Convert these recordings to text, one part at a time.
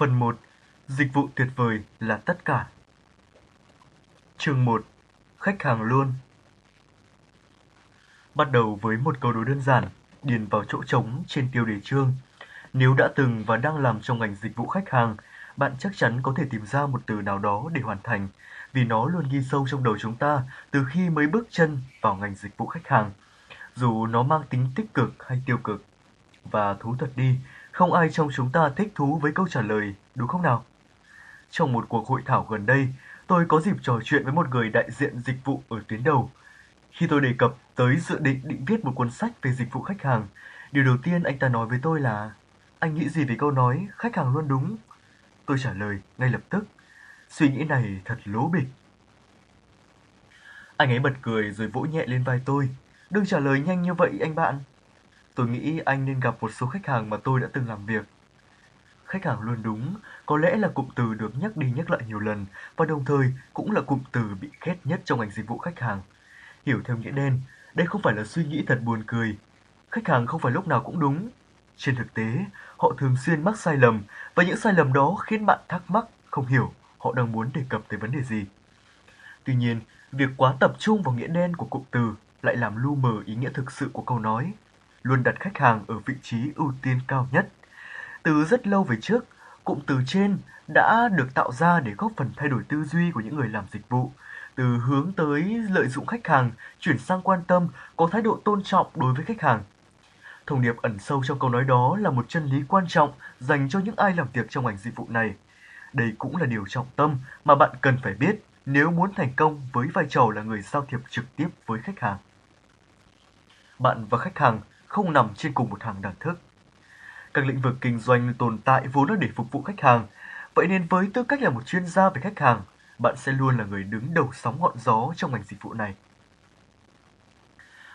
Phần 1. Dịch vụ tuyệt vời là tất cả. Chương 1. Khách hàng luôn. Bắt đầu với một câu đối đơn giản, điền vào chỗ trống trên tiêu đề chương. Nếu đã từng và đang làm trong ngành dịch vụ khách hàng, bạn chắc chắn có thể tìm ra một từ nào đó để hoàn thành, vì nó luôn ghi sâu trong đầu chúng ta từ khi mới bước chân vào ngành dịch vụ khách hàng, dù nó mang tính tích cực hay tiêu cực. Và thú thật đi, không ai trong chúng ta thích thú với câu trả lời, đúng không nào? Trong một cuộc hội thảo gần đây, tôi có dịp trò chuyện với một người đại diện dịch vụ ở tuyến đầu. Khi tôi đề cập tới dự định định viết một cuốn sách về dịch vụ khách hàng, điều đầu tiên anh ta nói với tôi là Anh nghĩ gì về câu nói khách hàng luôn đúng? Tôi trả lời ngay lập tức. Suy nghĩ này thật lố bịch. Anh ấy bật cười rồi vỗ nhẹ lên vai tôi. Đừng trả lời nhanh như vậy anh bạn. Tôi nghĩ anh nên gặp một số khách hàng mà tôi đã từng làm việc. Khách hàng luôn đúng, có lẽ là cụm từ được nhắc đi nhắc lại nhiều lần và đồng thời cũng là cụm từ bị khét nhất trong ngành dịch vụ khách hàng. Hiểu theo nghĩa đen, đây không phải là suy nghĩ thật buồn cười. Khách hàng không phải lúc nào cũng đúng. Trên thực tế, họ thường xuyên mắc sai lầm và những sai lầm đó khiến bạn thắc mắc, không hiểu họ đang muốn đề cập tới vấn đề gì. Tuy nhiên, việc quá tập trung vào nghĩa đen của cụm từ lại làm lu mờ ý nghĩa thực sự của câu nói luôn đặt khách hàng ở vị trí ưu tiên cao nhất. Từ rất lâu về trước, cụm từ trên đã được tạo ra để góp phần thay đổi tư duy của những người làm dịch vụ, từ hướng tới lợi dụng khách hàng chuyển sang quan tâm, có thái độ tôn trọng đối với khách hàng. Thông điệp ẩn sâu trong câu nói đó là một chân lý quan trọng dành cho những ai làm việc trong ngành dịch vụ này. Đây cũng là điều trọng tâm mà bạn cần phải biết nếu muốn thành công với vai trò là người giao thiệp trực tiếp với khách hàng. Bạn và khách hàng không nằm trên cùng một hàng đẳng thức. Các lĩnh vực kinh doanh tồn tại vốn là để phục vụ khách hàng, vậy nên với tư cách là một chuyên gia về khách hàng, bạn sẽ luôn là người đứng đầu sóng ngọn gió trong ngành dịch vụ này.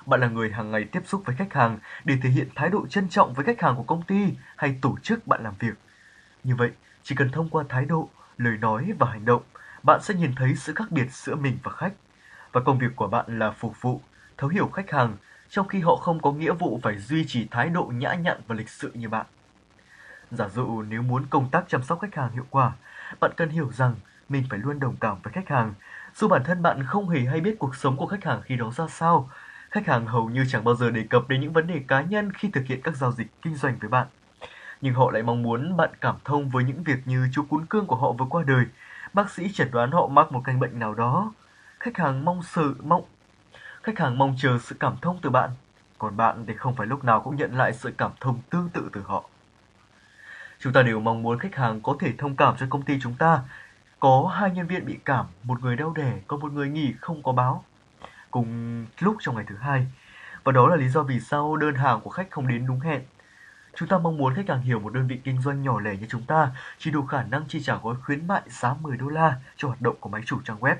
Bạn là người hàng ngày tiếp xúc với khách hàng để thể hiện thái độ trân trọng với khách hàng của công ty hay tổ chức bạn làm việc. Như vậy, chỉ cần thông qua thái độ, lời nói và hành động, bạn sẽ nhìn thấy sự khác biệt giữa mình và khách. Và công việc của bạn là phục vụ, thấu hiểu khách hàng trong khi họ không có nghĩa vụ phải duy trì thái độ nhã nhặn và lịch sự như bạn. Giả dụ nếu muốn công tác chăm sóc khách hàng hiệu quả, bạn cần hiểu rằng mình phải luôn đồng cảm với khách hàng. Dù bản thân bạn không hề hay biết cuộc sống của khách hàng khi đó ra sao, khách hàng hầu như chẳng bao giờ đề cập đến những vấn đề cá nhân khi thực hiện các giao dịch kinh doanh với bạn. Nhưng họ lại mong muốn bạn cảm thông với những việc như chú cún cương của họ vừa qua đời, bác sĩ chẩn đoán họ mắc một căn bệnh nào đó. Khách hàng mong sự mong Khách hàng mong chờ sự cảm thông từ bạn, còn bạn thì không phải lúc nào cũng nhận lại sự cảm thông tương tự từ họ. Chúng ta đều mong muốn khách hàng có thể thông cảm cho công ty chúng ta. Có hai nhân viên bị cảm, một người đau đẻ, còn một người nghỉ không có báo. Cùng lúc trong ngày thứ hai. Và đó là lý do vì sao đơn hàng của khách không đến đúng hẹn. Chúng ta mong muốn khách hàng hiểu một đơn vị kinh doanh nhỏ lẻ như chúng ta chỉ đủ khả năng chi trả gói khuyến mại giá 10 đô la cho hoạt động của máy chủ trang web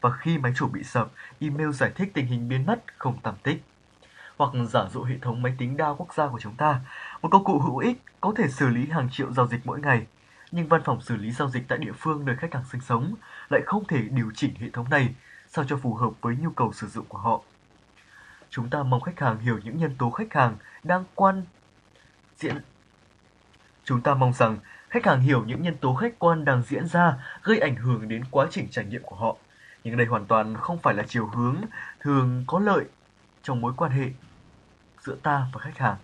và khi máy chủ bị sập, email giải thích tình hình biến mất không tăm tích. Hoặc giả dụ hệ thống máy tính đa quốc gia của chúng ta, một công cụ hữu ích có thể xử lý hàng triệu giao dịch mỗi ngày, nhưng văn phòng xử lý giao dịch tại địa phương nơi khách hàng sinh sống lại không thể điều chỉnh hệ thống này sao cho phù hợp với nhu cầu sử dụng của họ. Chúng ta mong khách hàng hiểu những nhân tố khách hàng đang quan diễn Chúng ta mong rằng khách hàng hiểu những nhân tố khách quan đang diễn ra gây ảnh hưởng đến quá trình trải nghiệm của họ nhưng đây hoàn toàn không phải là chiều hướng thường có lợi trong mối quan hệ giữa ta và khách hàng.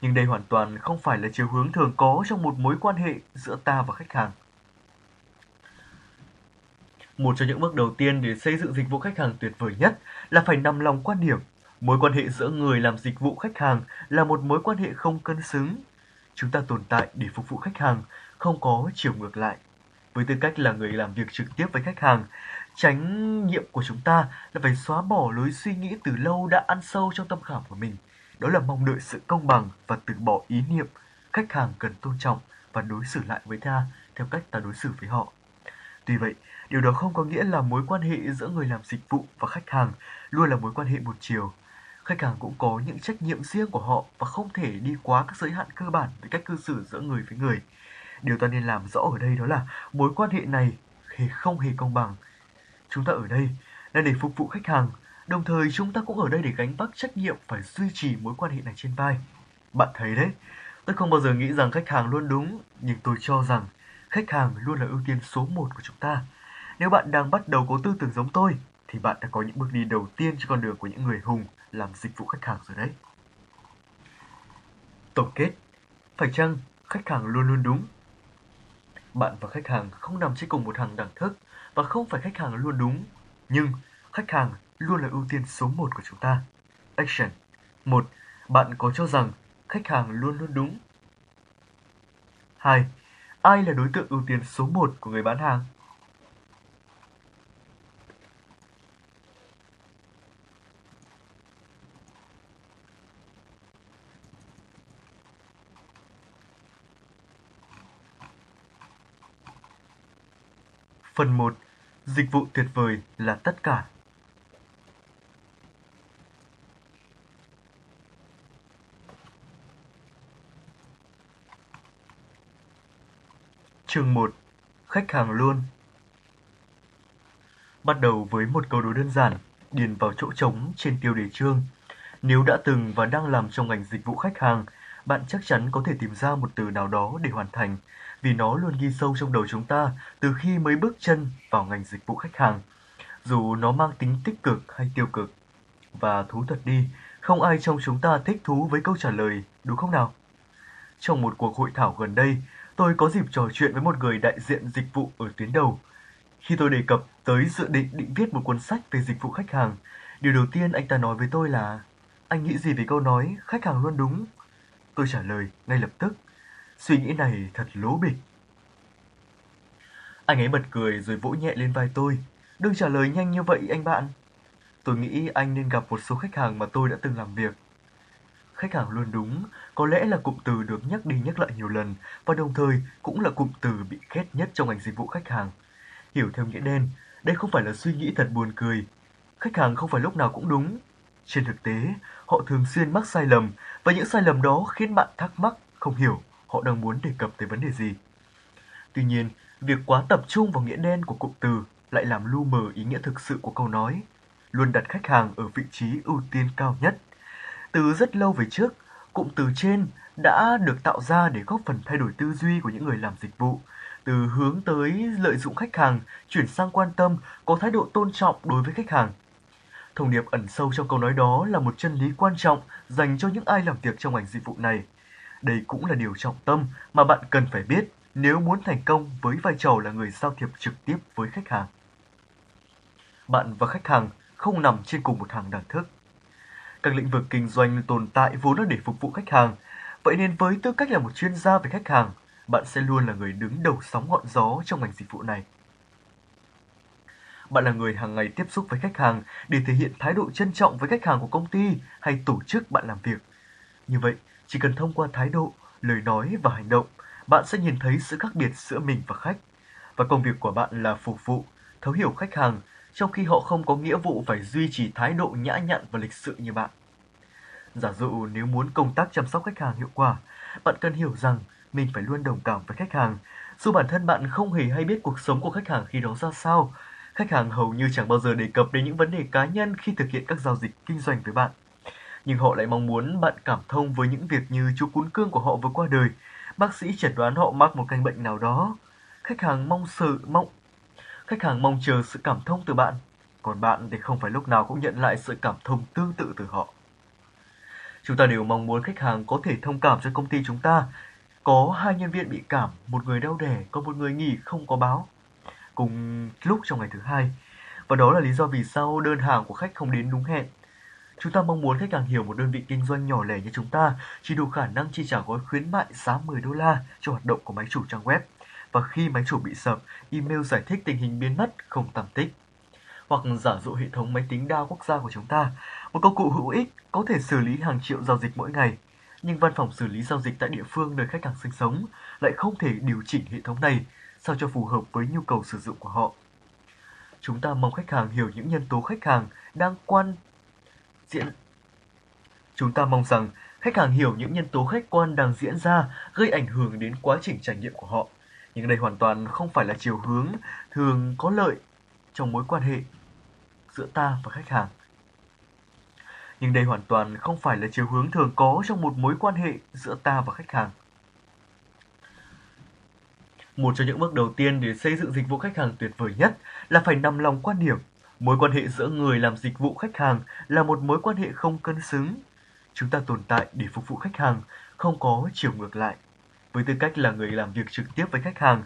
Nhưng đây hoàn toàn không phải là chiều hướng thường có trong một mối quan hệ giữa ta và khách hàng. Một trong những bước đầu tiên để xây dựng dịch vụ khách hàng tuyệt vời nhất là phải nằm lòng quan điểm mối quan hệ giữa người làm dịch vụ khách hàng là một mối quan hệ không cân xứng. Chúng ta tồn tại để phục vụ khách hàng, không có chiều ngược lại. Với tư cách là người làm việc trực tiếp với khách hàng, trách nhiệm của chúng ta là phải xóa bỏ lối suy nghĩ từ lâu đã ăn sâu trong tâm khảm của mình. Đó là mong đợi sự công bằng và từ bỏ ý niệm khách hàng cần tôn trọng và đối xử lại với ta theo cách ta đối xử với họ. Tuy vậy, điều đó không có nghĩa là mối quan hệ giữa người làm dịch vụ và khách hàng luôn là mối quan hệ một chiều. Khách hàng cũng có những trách nhiệm riêng của họ và không thể đi quá các giới hạn cơ bản về cách cư xử giữa người với người. Điều ta nên làm rõ ở đây đó là mối quan hệ này thì không hề công bằng. Chúng ta ở đây là để phục vụ khách hàng, đồng thời chúng ta cũng ở đây để gánh vác trách nhiệm phải duy trì mối quan hệ này trên vai. Bạn thấy đấy, Tôi không bao giờ nghĩ rằng khách hàng luôn đúng, nhưng tôi cho rằng khách hàng luôn là ưu tiên số một của chúng ta. Nếu bạn đang bắt đầu có tư tưởng giống tôi, thì bạn đã có những bước đi đầu tiên trên con đường của những người hùng làm dịch vụ khách hàng rồi đấy. Tổng kết, phải chăng khách hàng luôn luôn đúng? Bạn và khách hàng không nằm trên cùng một hàng đẳng thức và không phải khách hàng luôn đúng, nhưng khách hàng luôn là ưu tiên số một của chúng ta. Action 1. Bạn có cho rằng khách hàng luôn luôn đúng? 2. Ai là đối tượng ưu tiên số 1 của người bán hàng? Phần 1. Dịch vụ tuyệt vời là tất cả. Chương 1. Khách hàng luôn. Bắt đầu với một câu đố đơn giản, điền vào chỗ trống trên tiêu đề chương. Nếu đã từng và đang làm trong ngành dịch vụ khách hàng, bạn chắc chắn có thể tìm ra một từ nào đó để hoàn thành, vì nó luôn ghi sâu trong đầu chúng ta từ khi mới bước chân vào ngành dịch vụ khách hàng, dù nó mang tính tích cực hay tiêu cực. Và thú thật đi, không ai trong chúng ta thích thú với câu trả lời, đúng không nào? Trong một cuộc hội thảo gần đây, tôi có dịp trò chuyện với một người đại diện dịch vụ ở tuyến đầu. Khi tôi đề cập tới dự định định viết một cuốn sách về dịch vụ khách hàng, điều đầu tiên anh ta nói với tôi là anh nghĩ gì về câu nói khách hàng luôn đúng? Tôi trả lời ngay lập tức, suy nghĩ này thật lố bịch. Anh ấy bật cười rồi vỗ nhẹ lên vai tôi. Đừng trả lời nhanh như vậy anh bạn. Tôi nghĩ anh nên gặp một số khách hàng mà tôi đã từng làm việc. Khách hàng luôn đúng, có lẽ là cụm từ được nhắc đi nhắc lại nhiều lần và đồng thời cũng là cụm từ bị ghét nhất trong ngành dịch vụ khách hàng. Hiểu theo nghĩa đen, đây không phải là suy nghĩ thật buồn cười. Khách hàng không phải lúc nào cũng đúng. Trên thực tế, họ thường xuyên mắc sai lầm và những sai lầm đó khiến bạn thắc mắc, không hiểu họ đang muốn đề cập tới vấn đề gì. Tuy nhiên, việc quá tập trung vào nghĩa đen của cụm từ lại làm lu mờ ý nghĩa thực sự của câu nói, luôn đặt khách hàng ở vị trí ưu tiên cao nhất. Từ rất lâu về trước, cụm từ trên đã được tạo ra để góp phần thay đổi tư duy của những người làm dịch vụ, từ hướng tới lợi dụng khách hàng chuyển sang quan tâm, có thái độ tôn trọng đối với khách hàng. Thông điệp ẩn sâu trong câu nói đó là một chân lý quan trọng dành cho những ai làm việc trong ngành dịch vụ này. Đây cũng là điều trọng tâm mà bạn cần phải biết nếu muốn thành công với vai trò là người giao thiệp trực tiếp với khách hàng. Bạn và khách hàng không nằm trên cùng một hàng đẳng thức. Các lĩnh vực kinh doanh tồn tại vốn là để phục vụ khách hàng, vậy nên với tư cách là một chuyên gia về khách hàng, bạn sẽ luôn là người đứng đầu sóng ngọn gió trong ngành dịch vụ này. Bạn là người hàng ngày tiếp xúc với khách hàng để thể hiện thái độ trân trọng với khách hàng của công ty hay tổ chức bạn làm việc. Như vậy, chỉ cần thông qua thái độ, lời nói và hành động, bạn sẽ nhìn thấy sự khác biệt giữa mình và khách. Và công việc của bạn là phục vụ, thấu hiểu khách hàng, trong khi họ không có nghĩa vụ phải duy trì thái độ nhã nhặn và lịch sự như bạn. Giả dụ nếu muốn công tác chăm sóc khách hàng hiệu quả, bạn cần hiểu rằng mình phải luôn đồng cảm với khách hàng. Dù bản thân bạn không hề hay biết cuộc sống của khách hàng khi đó ra sao, khách hàng hầu như chẳng bao giờ đề cập đến những vấn đề cá nhân khi thực hiện các giao dịch kinh doanh với bạn. Nhưng họ lại mong muốn bạn cảm thông với những việc như chú cún cương của họ vừa qua đời, bác sĩ chẩn đoán họ mắc một căn bệnh nào đó. Khách hàng mong sự mong khách hàng mong chờ sự cảm thông từ bạn, còn bạn thì không phải lúc nào cũng nhận lại sự cảm thông tương tự từ họ. Chúng ta đều mong muốn khách hàng có thể thông cảm cho công ty chúng ta. Có hai nhân viên bị cảm, một người đau đẻ, còn một người nghỉ không có báo. Cùng lúc trong ngày thứ hai. Và đó là lý do vì sao đơn hàng của khách không đến đúng hẹn. Chúng ta mong muốn khách hàng hiểu một đơn vị kinh doanh nhỏ lẻ như chúng ta chỉ đủ khả năng chi trả gói khuyến mại giá 10 đô la cho hoạt động của máy chủ trang web. Và khi máy chủ bị sập, email giải thích tình hình biến mất không tầm tích. Hoặc giả dụ hệ thống máy tính đa quốc gia của chúng ta, một công cụ hữu ích có thể xử lý hàng triệu giao dịch mỗi ngày. Nhưng văn phòng xử lý giao dịch tại địa phương nơi khách hàng sinh sống lại không thể điều chỉnh hệ thống này sao cho phù hợp với nhu cầu sử dụng của họ. Chúng ta mong khách hàng hiểu những nhân tố khách hàng đang quan diễn Chúng ta mong rằng khách hàng hiểu những nhân tố khách quan đang diễn ra gây ảnh hưởng đến quá trình trải nghiệm của họ. Nhưng đây hoàn toàn không phải là chiều hướng thường có lợi trong mối quan hệ giữa ta và khách hàng. Nhưng đây hoàn toàn không phải là chiều hướng thường có trong một mối quan hệ giữa ta và khách hàng. Một trong những bước đầu tiên để xây dựng dịch vụ khách hàng tuyệt vời nhất là phải nằm lòng quan điểm mối quan hệ giữa người làm dịch vụ khách hàng là một mối quan hệ không cân xứng. Chúng ta tồn tại để phục vụ khách hàng, không có chiều ngược lại. Với tư cách là người làm việc trực tiếp với khách hàng,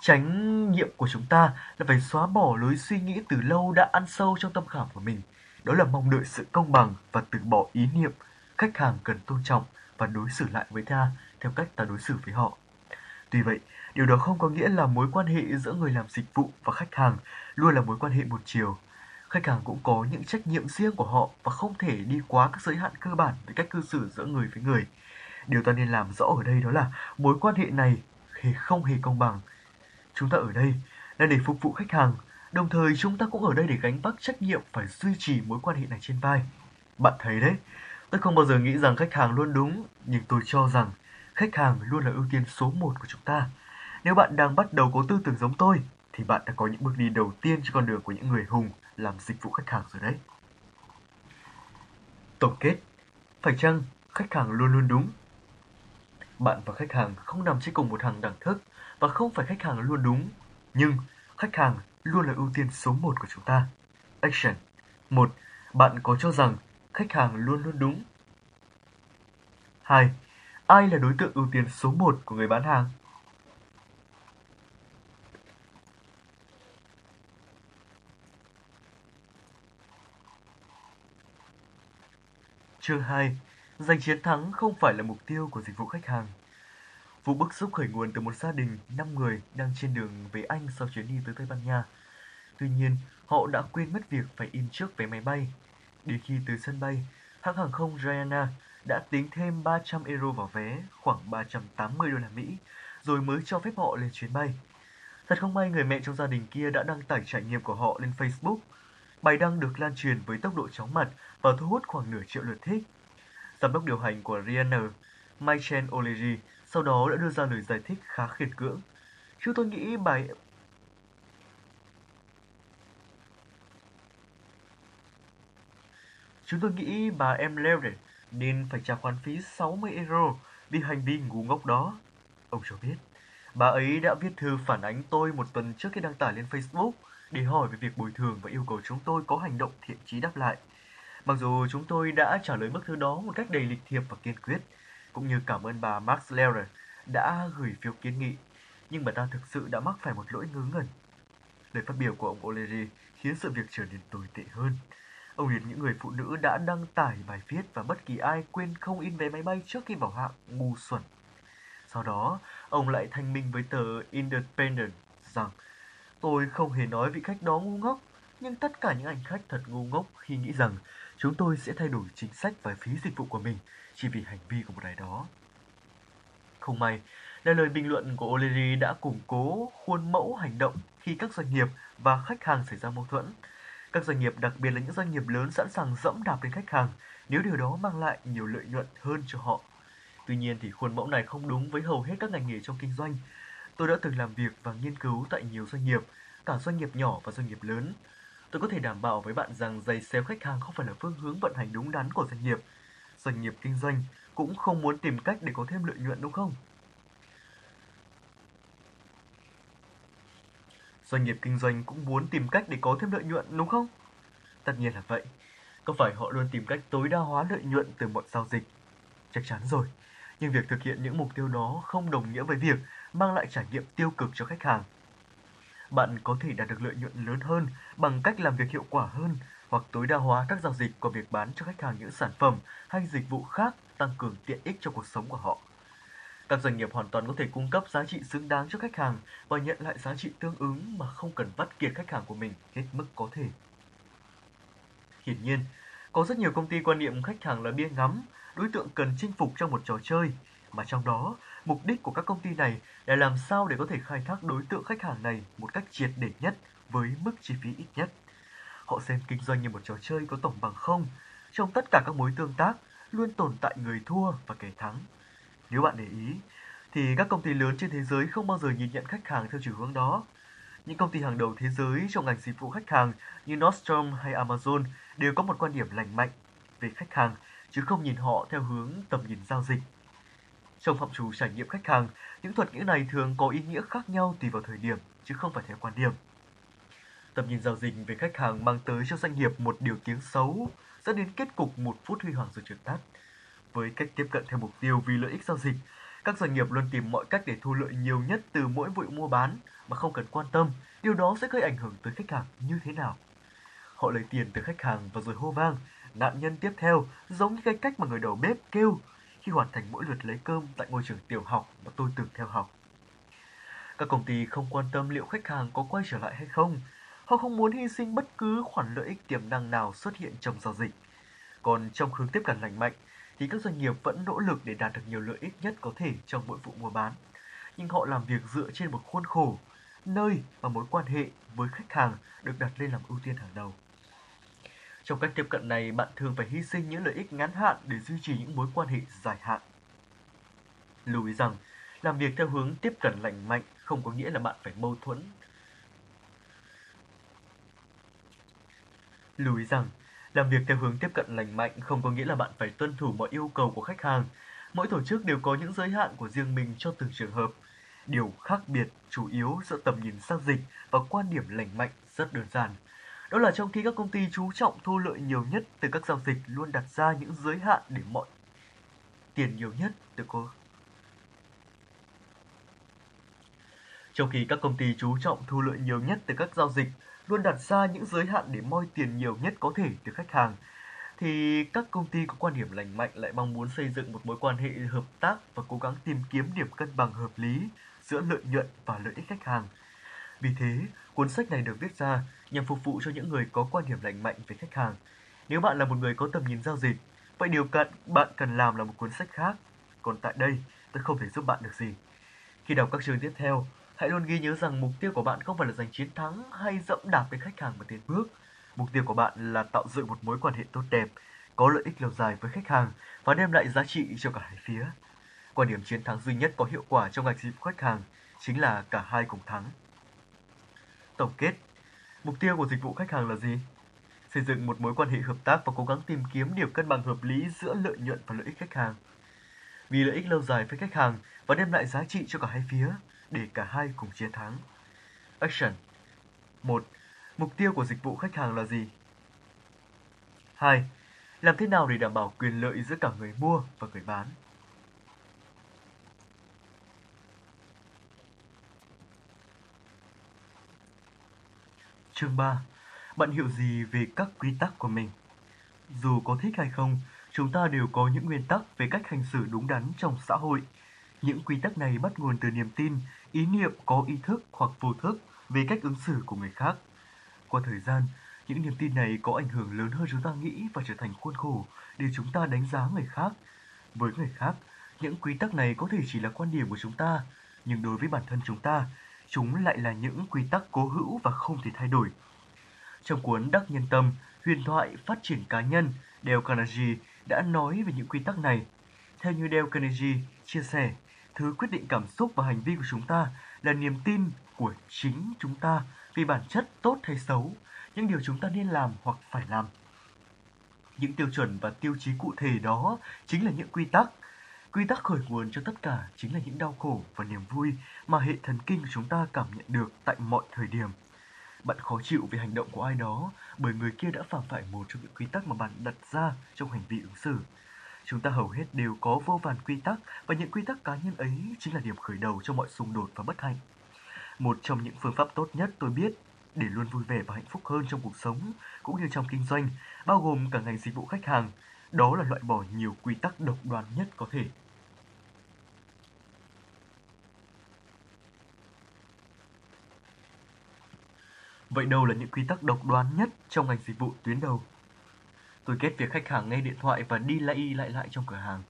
tránh nhiệm của chúng ta là phải xóa bỏ lối suy nghĩ từ lâu đã ăn sâu trong tâm khảm của mình. Đó là mong đợi sự công bằng và từ bỏ ý niệm khách hàng cần tôn trọng và đối xử lại với ta theo cách ta đối xử với họ. Tuy vậy, điều đó không có nghĩa là mối quan hệ giữa người làm dịch vụ và khách hàng luôn là mối quan hệ một chiều. Khách hàng cũng có những trách nhiệm riêng của họ và không thể đi quá các giới hạn cơ bản về cách cư xử giữa người với người. Điều ta nên làm rõ ở đây đó là mối quan hệ này thì không hề công bằng. Chúng ta ở đây là để phục vụ khách hàng, đồng thời chúng ta cũng ở đây để gánh vác trách nhiệm phải duy trì mối quan hệ này trên vai. Bạn thấy đấy, tôi không bao giờ nghĩ rằng khách hàng luôn đúng, nhưng tôi cho rằng khách hàng luôn là ưu tiên số một của chúng ta. Nếu bạn đang bắt đầu có tư tưởng giống tôi, thì bạn đã có những bước đi đầu tiên trên con đường của những người hùng làm dịch vụ khách hàng rồi đấy. Tổng kết, phải chăng khách hàng luôn luôn đúng? Bạn và khách hàng không nằm trên cùng một hàng đẳng thức và không phải khách hàng luôn đúng, nhưng khách hàng luôn là ưu tiên số một của chúng ta. Action 1. Bạn có cho rằng khách hàng luôn luôn đúng? 2. Ai là đối tượng ưu tiên số 1 của người bán hàng? Chương 2. Giành chiến thắng không phải là mục tiêu của dịch vụ khách hàng. Vụ bức xúc khởi nguồn từ một gia đình 5 người đang trên đường về Anh sau chuyến đi tới Tây Ban Nha. Tuy nhiên, họ đã quên mất việc phải in trước vé máy bay. Đến khi từ sân bay, hãng hàng không Ryanair đã tính thêm 300 euro vào vé, khoảng 380 đô la Mỹ, rồi mới cho phép họ lên chuyến bay. Thật không may người mẹ trong gia đình kia đã đăng tải trải nghiệm của họ lên Facebook. Bài đăng được lan truyền với tốc độ chóng mặt và thu hút khoảng nửa triệu lượt thích. Giám đốc điều hành của Rihanna, Michael O'Leary, sau đó đã đưa ra lời giải thích khá khiển cưỡng. Chứ tôi nghĩ bài Chúng tôi nghĩ bà em Larry nên phải trả khoản phí 60 euro vì hành vi ngu ngốc đó. Ông cho biết, bà ấy đã viết thư phản ánh tôi một tuần trước khi đăng tải lên Facebook để hỏi về việc bồi thường và yêu cầu chúng tôi có hành động thiện chí đáp lại. Mặc dù chúng tôi đã trả lời bức thư đó một cách đầy lịch thiệp và kiên quyết, cũng như cảm ơn bà Max Lehrer đã gửi phiếu kiến nghị, nhưng bà ta thực sự đã mắc phải một lỗi ngớ ngẩn. Lời phát biểu của ông O'Leary khiến sự việc trở nên tồi tệ hơn. Ông liệt những người phụ nữ đã đăng tải bài viết và bất kỳ ai quên không in vé máy bay trước khi vào hạng ngu xuẩn. Sau đó, ông lại thanh minh với tờ Independent rằng tôi không hề nói vị khách đó ngu ngốc, nhưng tất cả những hành khách thật ngu ngốc khi nghĩ rằng chúng tôi sẽ thay đổi chính sách và phí dịch vụ của mình chỉ vì hành vi của một ai đó. Không may, là lời bình luận của O'Leary đã củng cố khuôn mẫu hành động khi các doanh nghiệp và khách hàng xảy ra mâu thuẫn. Các doanh nghiệp, đặc biệt là những doanh nghiệp lớn sẵn sàng dẫm đạp lên khách hàng nếu điều đó mang lại nhiều lợi nhuận hơn cho họ. Tuy nhiên thì khuôn mẫu này không đúng với hầu hết các ngành nghề trong kinh doanh. Tôi đã từng làm việc và nghiên cứu tại nhiều doanh nghiệp, cả doanh nghiệp nhỏ và doanh nghiệp lớn. Tôi có thể đảm bảo với bạn rằng giày xéo khách hàng không phải là phương hướng vận hành đúng đắn của doanh nghiệp. Doanh nghiệp kinh doanh cũng không muốn tìm cách để có thêm lợi nhuận, đúng không? Doanh nghiệp kinh doanh cũng muốn tìm cách để có thêm lợi nhuận, đúng không? Tất nhiên là vậy. Có phải họ luôn tìm cách tối đa hóa lợi nhuận từ mọi giao dịch? Chắc chắn rồi. Nhưng việc thực hiện những mục tiêu đó không đồng nghĩa với việc mang lại trải nghiệm tiêu cực cho khách hàng. Bạn có thể đạt được lợi nhuận lớn hơn bằng cách làm việc hiệu quả hơn hoặc tối đa hóa các giao dịch của việc bán cho khách hàng những sản phẩm hay dịch vụ khác tăng cường tiện ích cho cuộc sống của họ. Các doanh nghiệp hoàn toàn có thể cung cấp giá trị xứng đáng cho khách hàng và nhận lại giá trị tương ứng mà không cần vắt kiệt khách hàng của mình hết mức có thể. Hiển nhiên, có rất nhiều công ty quan niệm khách hàng là bia ngắm, đối tượng cần chinh phục trong một trò chơi, mà trong đó, mục đích của các công ty này là làm sao để có thể khai thác đối tượng khách hàng này một cách triệt để nhất với mức chi phí ít nhất. Họ xem kinh doanh như một trò chơi có tổng bằng không, trong tất cả các mối tương tác luôn tồn tại người thua và kẻ thắng. Nếu bạn để ý, thì các công ty lớn trên thế giới không bao giờ nhìn nhận khách hàng theo chiều hướng đó. Những công ty hàng đầu thế giới trong ngành dịch vụ khách hàng như Nordstrom hay Amazon đều có một quan điểm lành mạnh. về khách hàng, chứ không nhìn họ theo hướng tầm nhìn giao dịch. Trong phạm trù trải nghiệm khách hàng, những thuật ngữ này thường có ý nghĩa khác nhau tùy vào thời điểm, chứ không phải theo quan điểm. Tầm nhìn giao dịch về khách hàng mang tới cho doanh nghiệp một điều tiếng xấu, dẫn đến kết cục một phút huy hoàng rồi trượt tắt. Với cách tiếp cận theo mục tiêu vì lợi ích giao dịch, các doanh nghiệp luôn tìm mọi cách để thu lợi nhiều nhất từ mỗi vụ mua bán mà không cần quan tâm điều đó sẽ gây ảnh hưởng tới khách hàng như thế nào. Họ lấy tiền từ khách hàng và rồi hô vang, nạn nhân tiếp theo giống như cái cách mà người đầu bếp kêu khi hoàn thành mỗi lượt lấy cơm tại ngôi trường tiểu học mà tôi từng theo học. Các công ty không quan tâm liệu khách hàng có quay trở lại hay không. Họ không muốn hy sinh bất cứ khoản lợi ích tiềm năng nào xuất hiện trong giao dịch. Còn trong hướng tiếp cận lành mạnh, thì các doanh nghiệp vẫn nỗ lực để đạt được nhiều lợi ích nhất có thể trong mỗi vụ mua bán. Nhưng họ làm việc dựa trên một khuôn khổ, nơi mà mối quan hệ với khách hàng được đặt lên làm ưu tiên hàng đầu. Trong cách tiếp cận này, bạn thường phải hy sinh những lợi ích ngắn hạn để duy trì những mối quan hệ dài hạn. Lưu ý rằng, làm việc theo hướng tiếp cận lành mạnh không có nghĩa là bạn phải mâu thuẫn. Lưu ý rằng, làm việc theo hướng tiếp cận lành mạnh không có nghĩa là bạn phải tuân thủ mọi yêu cầu của khách hàng. Mỗi tổ chức đều có những giới hạn của riêng mình cho từng trường hợp. Điều khác biệt chủ yếu giữa tầm nhìn giao dịch và quan điểm lành mạnh rất đơn giản. Đó là trong khi các công ty chú trọng thu lợi nhiều nhất từ các giao dịch luôn đặt ra những giới hạn để mọi tiền nhiều nhất từ cô. Trong khi các công ty chú trọng thu lợi nhiều nhất từ các giao dịch luôn đặt ra những giới hạn để moi tiền nhiều nhất có thể từ khách hàng, thì các công ty có quan điểm lành mạnh lại mong muốn xây dựng một mối quan hệ hợp tác và cố gắng tìm kiếm điểm cân bằng hợp lý giữa lợi nhuận và lợi ích khách hàng. Vì thế, cuốn sách này được viết ra nhằm phục vụ cho những người có quan điểm lành mạnh về khách hàng. Nếu bạn là một người có tầm nhìn giao dịch, vậy điều cận bạn cần làm là một cuốn sách khác. Còn tại đây, tôi không thể giúp bạn được gì. Khi đọc các chương tiếp theo, hãy luôn ghi nhớ rằng mục tiêu của bạn không phải là giành chiến thắng hay dẫm đạp với khách hàng một tiến bước. Mục tiêu của bạn là tạo dựng một mối quan hệ tốt đẹp, có lợi ích lâu dài với khách hàng và đem lại giá trị cho cả hai phía. Quan điểm chiến thắng duy nhất có hiệu quả trong ngành dịch vụ khách hàng chính là cả hai cùng thắng. Tổng kết, mục tiêu của dịch vụ khách hàng là gì? Xây dựng một mối quan hệ hợp tác và cố gắng tìm kiếm điểm cân bằng hợp lý giữa lợi nhuận và lợi ích khách hàng. Vì lợi ích lâu dài với khách hàng và đem lại giá trị cho cả hai phía để cả hai cùng chiến thắng. Action 1. Mục tiêu của dịch vụ khách hàng là gì? 2. Làm thế nào để đảm bảo quyền lợi giữa cả người mua và người bán? Chương 3. Bạn hiểu gì về các quy tắc của mình? Dù có thích hay không, chúng ta đều có những nguyên tắc về cách hành xử đúng đắn trong xã hội. Những quy tắc này bắt nguồn từ niềm tin, ý niệm có ý thức hoặc vô thức về cách ứng xử của người khác. Qua thời gian, những niềm tin này có ảnh hưởng lớn hơn chúng ta nghĩ và trở thành khuôn khổ để chúng ta đánh giá người khác. Với người khác, những quy tắc này có thể chỉ là quan điểm của chúng ta, nhưng đối với bản thân chúng ta, chúng lại là những quy tắc cố hữu và không thể thay đổi. Trong cuốn Đắc Nhân Tâm, huyền thoại phát triển cá nhân, Dale Carnegie đã nói về những quy tắc này. Theo như Dale Carnegie chia sẻ, thứ quyết định cảm xúc và hành vi của chúng ta là niềm tin của chính chúng ta vì bản chất tốt hay xấu, những điều chúng ta nên làm hoặc phải làm. Những tiêu chuẩn và tiêu chí cụ thể đó chính là những quy tắc Quy tắc khởi nguồn cho tất cả chính là những đau khổ và niềm vui mà hệ thần kinh của chúng ta cảm nhận được tại mọi thời điểm. Bạn khó chịu về hành động của ai đó bởi người kia đã phạm phải một trong những quy tắc mà bạn đặt ra trong hành vi ứng xử. Chúng ta hầu hết đều có vô vàn quy tắc và những quy tắc cá nhân ấy chính là điểm khởi đầu cho mọi xung đột và bất hạnh. Một trong những phương pháp tốt nhất tôi biết để luôn vui vẻ và hạnh phúc hơn trong cuộc sống cũng như trong kinh doanh, bao gồm cả ngành dịch vụ khách hàng, đó là loại bỏ nhiều quy tắc độc đoán nhất có thể. Vậy đâu là những quy tắc độc đoán nhất trong ngành dịch vụ tuyến đầu? Tôi ghét việc khách hàng nghe điện thoại và đi lại lại lại trong cửa hàng.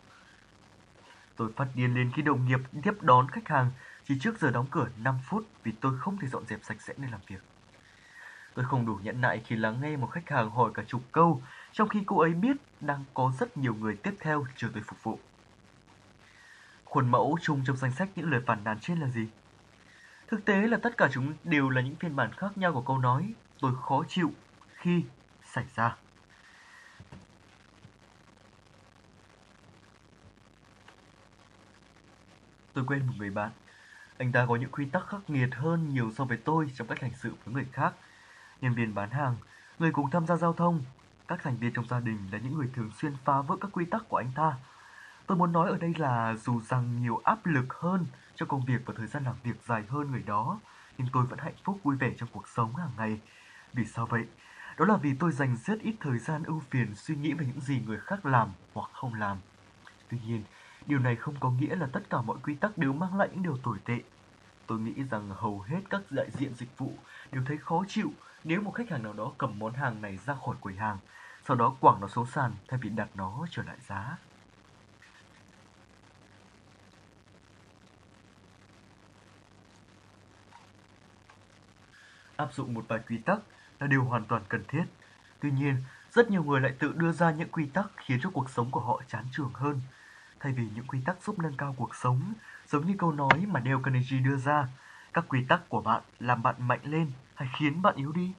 Tôi phát điên lên khi đồng nghiệp tiếp đón khách hàng chỉ trước giờ đóng cửa 5 phút vì tôi không thể dọn dẹp sạch sẽ nơi làm việc. Tôi không đủ nhẫn nại khi lắng nghe một khách hàng hỏi cả chục câu, trong khi cô ấy biết đang có rất nhiều người tiếp theo chờ tôi phục vụ. Khuôn mẫu chung trong danh sách những lời phản nàn trên là gì? Thực tế là tất cả chúng đều là những phiên bản khác nhau của câu nói tôi khó chịu khi xảy ra. Tôi quên một người bạn. Anh ta có những quy tắc khắc nghiệt hơn nhiều so với tôi trong cách hành xử với người khác. Nhân viên bán hàng, người cùng tham gia giao thông, các thành viên trong gia đình là những người thường xuyên phá vỡ các quy tắc của anh ta. Tôi muốn nói ở đây là dù rằng nhiều áp lực hơn cho công việc và thời gian làm việc dài hơn người đó, nhưng tôi vẫn hạnh phúc vui vẻ trong cuộc sống hàng ngày. Vì sao vậy? Đó là vì tôi dành rất ít thời gian ưu phiền suy nghĩ về những gì người khác làm hoặc không làm. Tuy nhiên, điều này không có nghĩa là tất cả mọi quy tắc đều mang lại những điều tồi tệ. Tôi nghĩ rằng hầu hết các đại diện dịch vụ đều thấy khó chịu nếu một khách hàng nào đó cầm món hàng này ra khỏi quầy hàng, sau đó quẳng nó xuống sàn thay vì đặt nó trở lại giá. Áp dụng một vài quy tắc là điều hoàn toàn cần thiết. Tuy nhiên, rất nhiều người lại tự đưa ra những quy tắc khiến cho cuộc sống của họ chán chường hơn. Thay vì những quy tắc giúp nâng cao cuộc sống, giống như câu nói mà Dale Carnegie đưa ra, các quy tắc của bạn làm bạn mạnh lên hay khiến bạn yếu đi?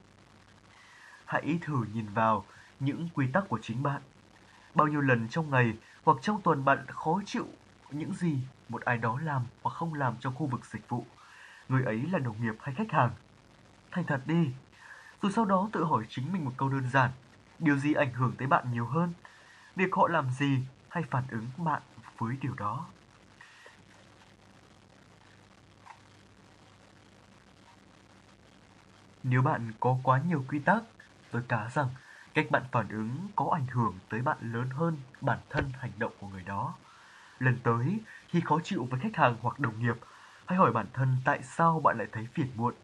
Hãy thử nhìn vào những quy tắc của chính bạn. Bao nhiêu lần trong ngày hoặc trong tuần bạn khó chịu những gì một ai đó làm hoặc không làm trong khu vực dịch vụ. Người ấy là đồng nghiệp hay khách hàng. Thành thật đi. Rồi sau đó tự hỏi chính mình một câu đơn giản. Điều gì ảnh hưởng tới bạn nhiều hơn? Việc họ làm gì hay phản ứng bạn với điều đó? Nếu bạn có quá nhiều quy tắc, tôi cá rằng cách bạn phản ứng có ảnh hưởng tới bạn lớn hơn bản thân hành động của người đó. Lần tới, khi khó chịu với khách hàng hoặc đồng nghiệp, hãy hỏi bản thân tại sao bạn lại thấy phiền muộn.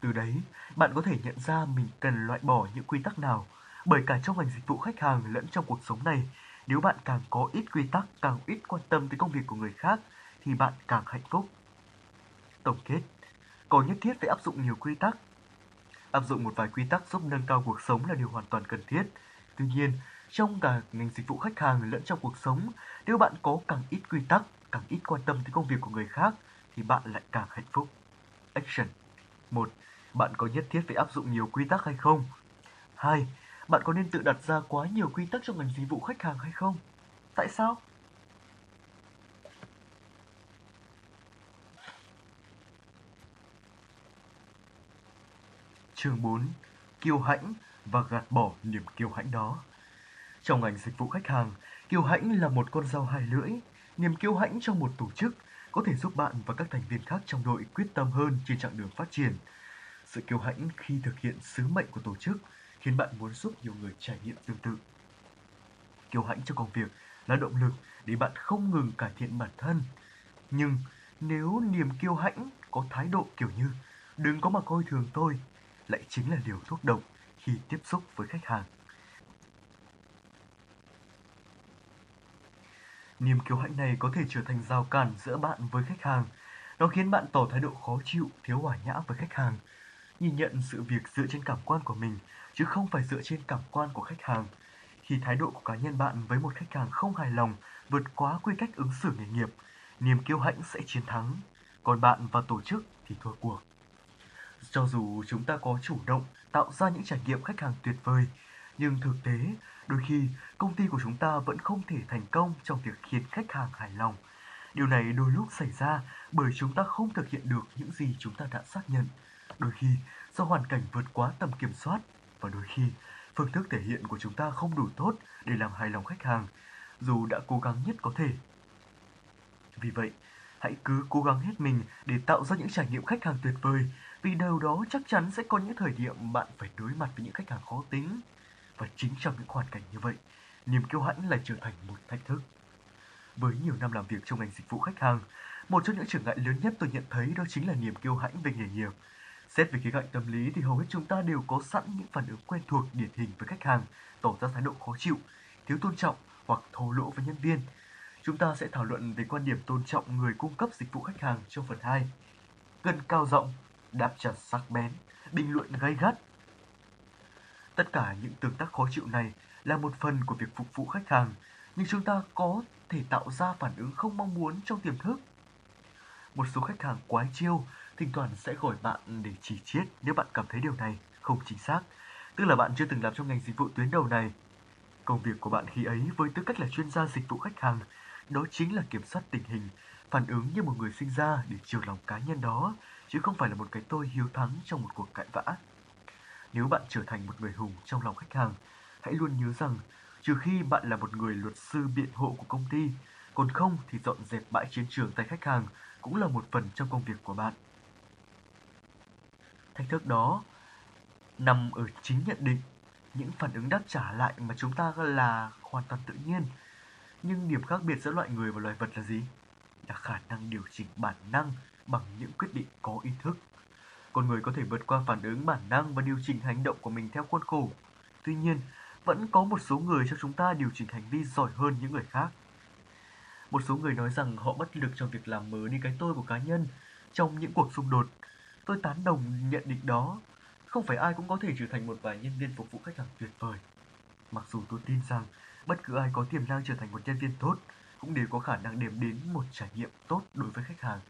Từ đấy, bạn có thể nhận ra mình cần loại bỏ những quy tắc nào, bởi cả trong ngành dịch vụ khách hàng lẫn trong cuộc sống này, nếu bạn càng có ít quy tắc, càng ít quan tâm tới công việc của người khác, thì bạn càng hạnh phúc. Tổng kết, có nhất thiết phải áp dụng nhiều quy tắc Áp dụng một vài quy tắc giúp nâng cao cuộc sống là điều hoàn toàn cần thiết. Tuy nhiên, trong cả ngành dịch vụ khách hàng lẫn trong cuộc sống, nếu bạn có càng ít quy tắc, càng ít quan tâm tới công việc của người khác, thì bạn lại càng hạnh phúc. Action 1. Bạn có nhất thiết phải áp dụng nhiều quy tắc hay không? 2. Bạn có nên tự đặt ra quá nhiều quy tắc trong ngành dịch vụ khách hàng hay không? Tại sao? Chương 4: Kiêu hãnh và gạt bỏ niềm kiêu hãnh đó. Trong ngành dịch vụ khách hàng, kiêu hãnh là một con dao hai lưỡi. Niềm kiêu hãnh trong một tổ chức có thể giúp bạn và các thành viên khác trong đội quyết tâm hơn trên chặng đường phát triển. Sự kiêu hãnh khi thực hiện sứ mệnh của tổ chức khiến bạn muốn giúp nhiều người trải nghiệm tương tự. Kiêu hãnh trong công việc là động lực để bạn không ngừng cải thiện bản thân. Nhưng nếu niềm kiêu hãnh có thái độ kiểu như đừng có mà coi thường tôi, lại chính là liều thuốc độc khi tiếp xúc với khách hàng. Niềm kiêu hãnh này có thể trở thành rào cản giữa bạn với khách hàng. Nó khiến bạn tỏ thái độ khó chịu, thiếu hòa nhã với khách hàng. Nhìn nhận sự việc dựa trên cảm quan của mình, chứ không phải dựa trên cảm quan của khách hàng. Khi thái độ của cá nhân bạn với một khách hàng không hài lòng, vượt quá quy cách ứng xử nghề nghiệp, niềm kiêu hãnh sẽ chiến thắng. Còn bạn và tổ chức thì thua cuộc. Cho dù chúng ta có chủ động tạo ra những trải nghiệm khách hàng tuyệt vời, nhưng thực tế, đôi khi công ty của chúng ta vẫn không thể thành công trong việc khiến khách hàng hài lòng. Điều này đôi lúc xảy ra bởi chúng ta không thực hiện được những gì chúng ta đã xác nhận. Đôi khi do hoàn cảnh vượt quá tầm kiểm soát và đôi khi phương thức thể hiện của chúng ta không đủ tốt để làm hài lòng khách hàng, dù đã cố gắng nhất có thể. Vì vậy, hãy cứ cố gắng hết mình để tạo ra những trải nghiệm khách hàng tuyệt vời vì đâu đó chắc chắn sẽ có những thời điểm bạn phải đối mặt với những khách hàng khó tính. Và chính trong những hoàn cảnh như vậy, niềm kiêu hãnh lại trở thành một thách thức. Với nhiều năm làm việc trong ngành dịch vụ khách hàng, một trong những trở ngại lớn nhất tôi nhận thấy đó chính là niềm kiêu hãnh về nghề nghiệp. Xét về khía cạnh tâm lý thì hầu hết chúng ta đều có sẵn những phản ứng quen thuộc điển hình với khách hàng, tỏ ra thái độ khó chịu, thiếu tôn trọng hoặc thô lỗ với nhân viên. Chúng ta sẽ thảo luận về quan điểm tôn trọng người cung cấp dịch vụ khách hàng trong phần 2. Cần cao rộng đáp trả sắc bén, bình luận gay gắt. Tất cả những tương tác khó chịu này là một phần của việc phục vụ khách hàng, nhưng chúng ta có thể tạo ra phản ứng không mong muốn trong tiềm thức. Một số khách hàng quái chiêu thỉnh thoảng sẽ gọi bạn để chỉ chiết nếu bạn cảm thấy điều này không chính xác, tức là bạn chưa từng làm trong ngành dịch vụ tuyến đầu này. Công việc của bạn khi ấy với tư cách là chuyên gia dịch vụ khách hàng, đó chính là kiểm soát tình hình phản ứng như một người sinh ra để chiều lòng cá nhân đó, chứ không phải là một cái tôi hiếu thắng trong một cuộc cãi vã. Nếu bạn trở thành một người hùng trong lòng khách hàng, hãy luôn nhớ rằng trừ khi bạn là một người luật sư biện hộ của công ty, còn không thì dọn dẹp bãi chiến trường tay khách hàng cũng là một phần trong công việc của bạn. Thách thức đó nằm ở chính nhận định, những phản ứng đáp trả lại mà chúng ta là hoàn toàn tự nhiên. Nhưng điểm khác biệt giữa loại người và loài vật là gì? Là khả năng điều chỉnh bản năng bằng những quyết định có ý thức. Con người có thể vượt qua phản ứng bản năng và điều chỉnh hành động của mình theo khuôn khổ. Tuy nhiên, vẫn có một số người trong chúng ta điều chỉnh hành vi giỏi hơn những người khác. Một số người nói rằng họ bất lực trong việc làm mới đi cái tôi của cá nhân trong những cuộc xung đột. Tôi tán đồng nhận định đó. Không phải ai cũng có thể trở thành một vài nhân viên phục vụ khách hàng tuyệt vời. Mặc dù tôi tin rằng bất cứ ai có tiềm năng trở thành một nhân viên tốt cũng đều có khả năng đem đến một trải nghiệm tốt đối với khách hàng.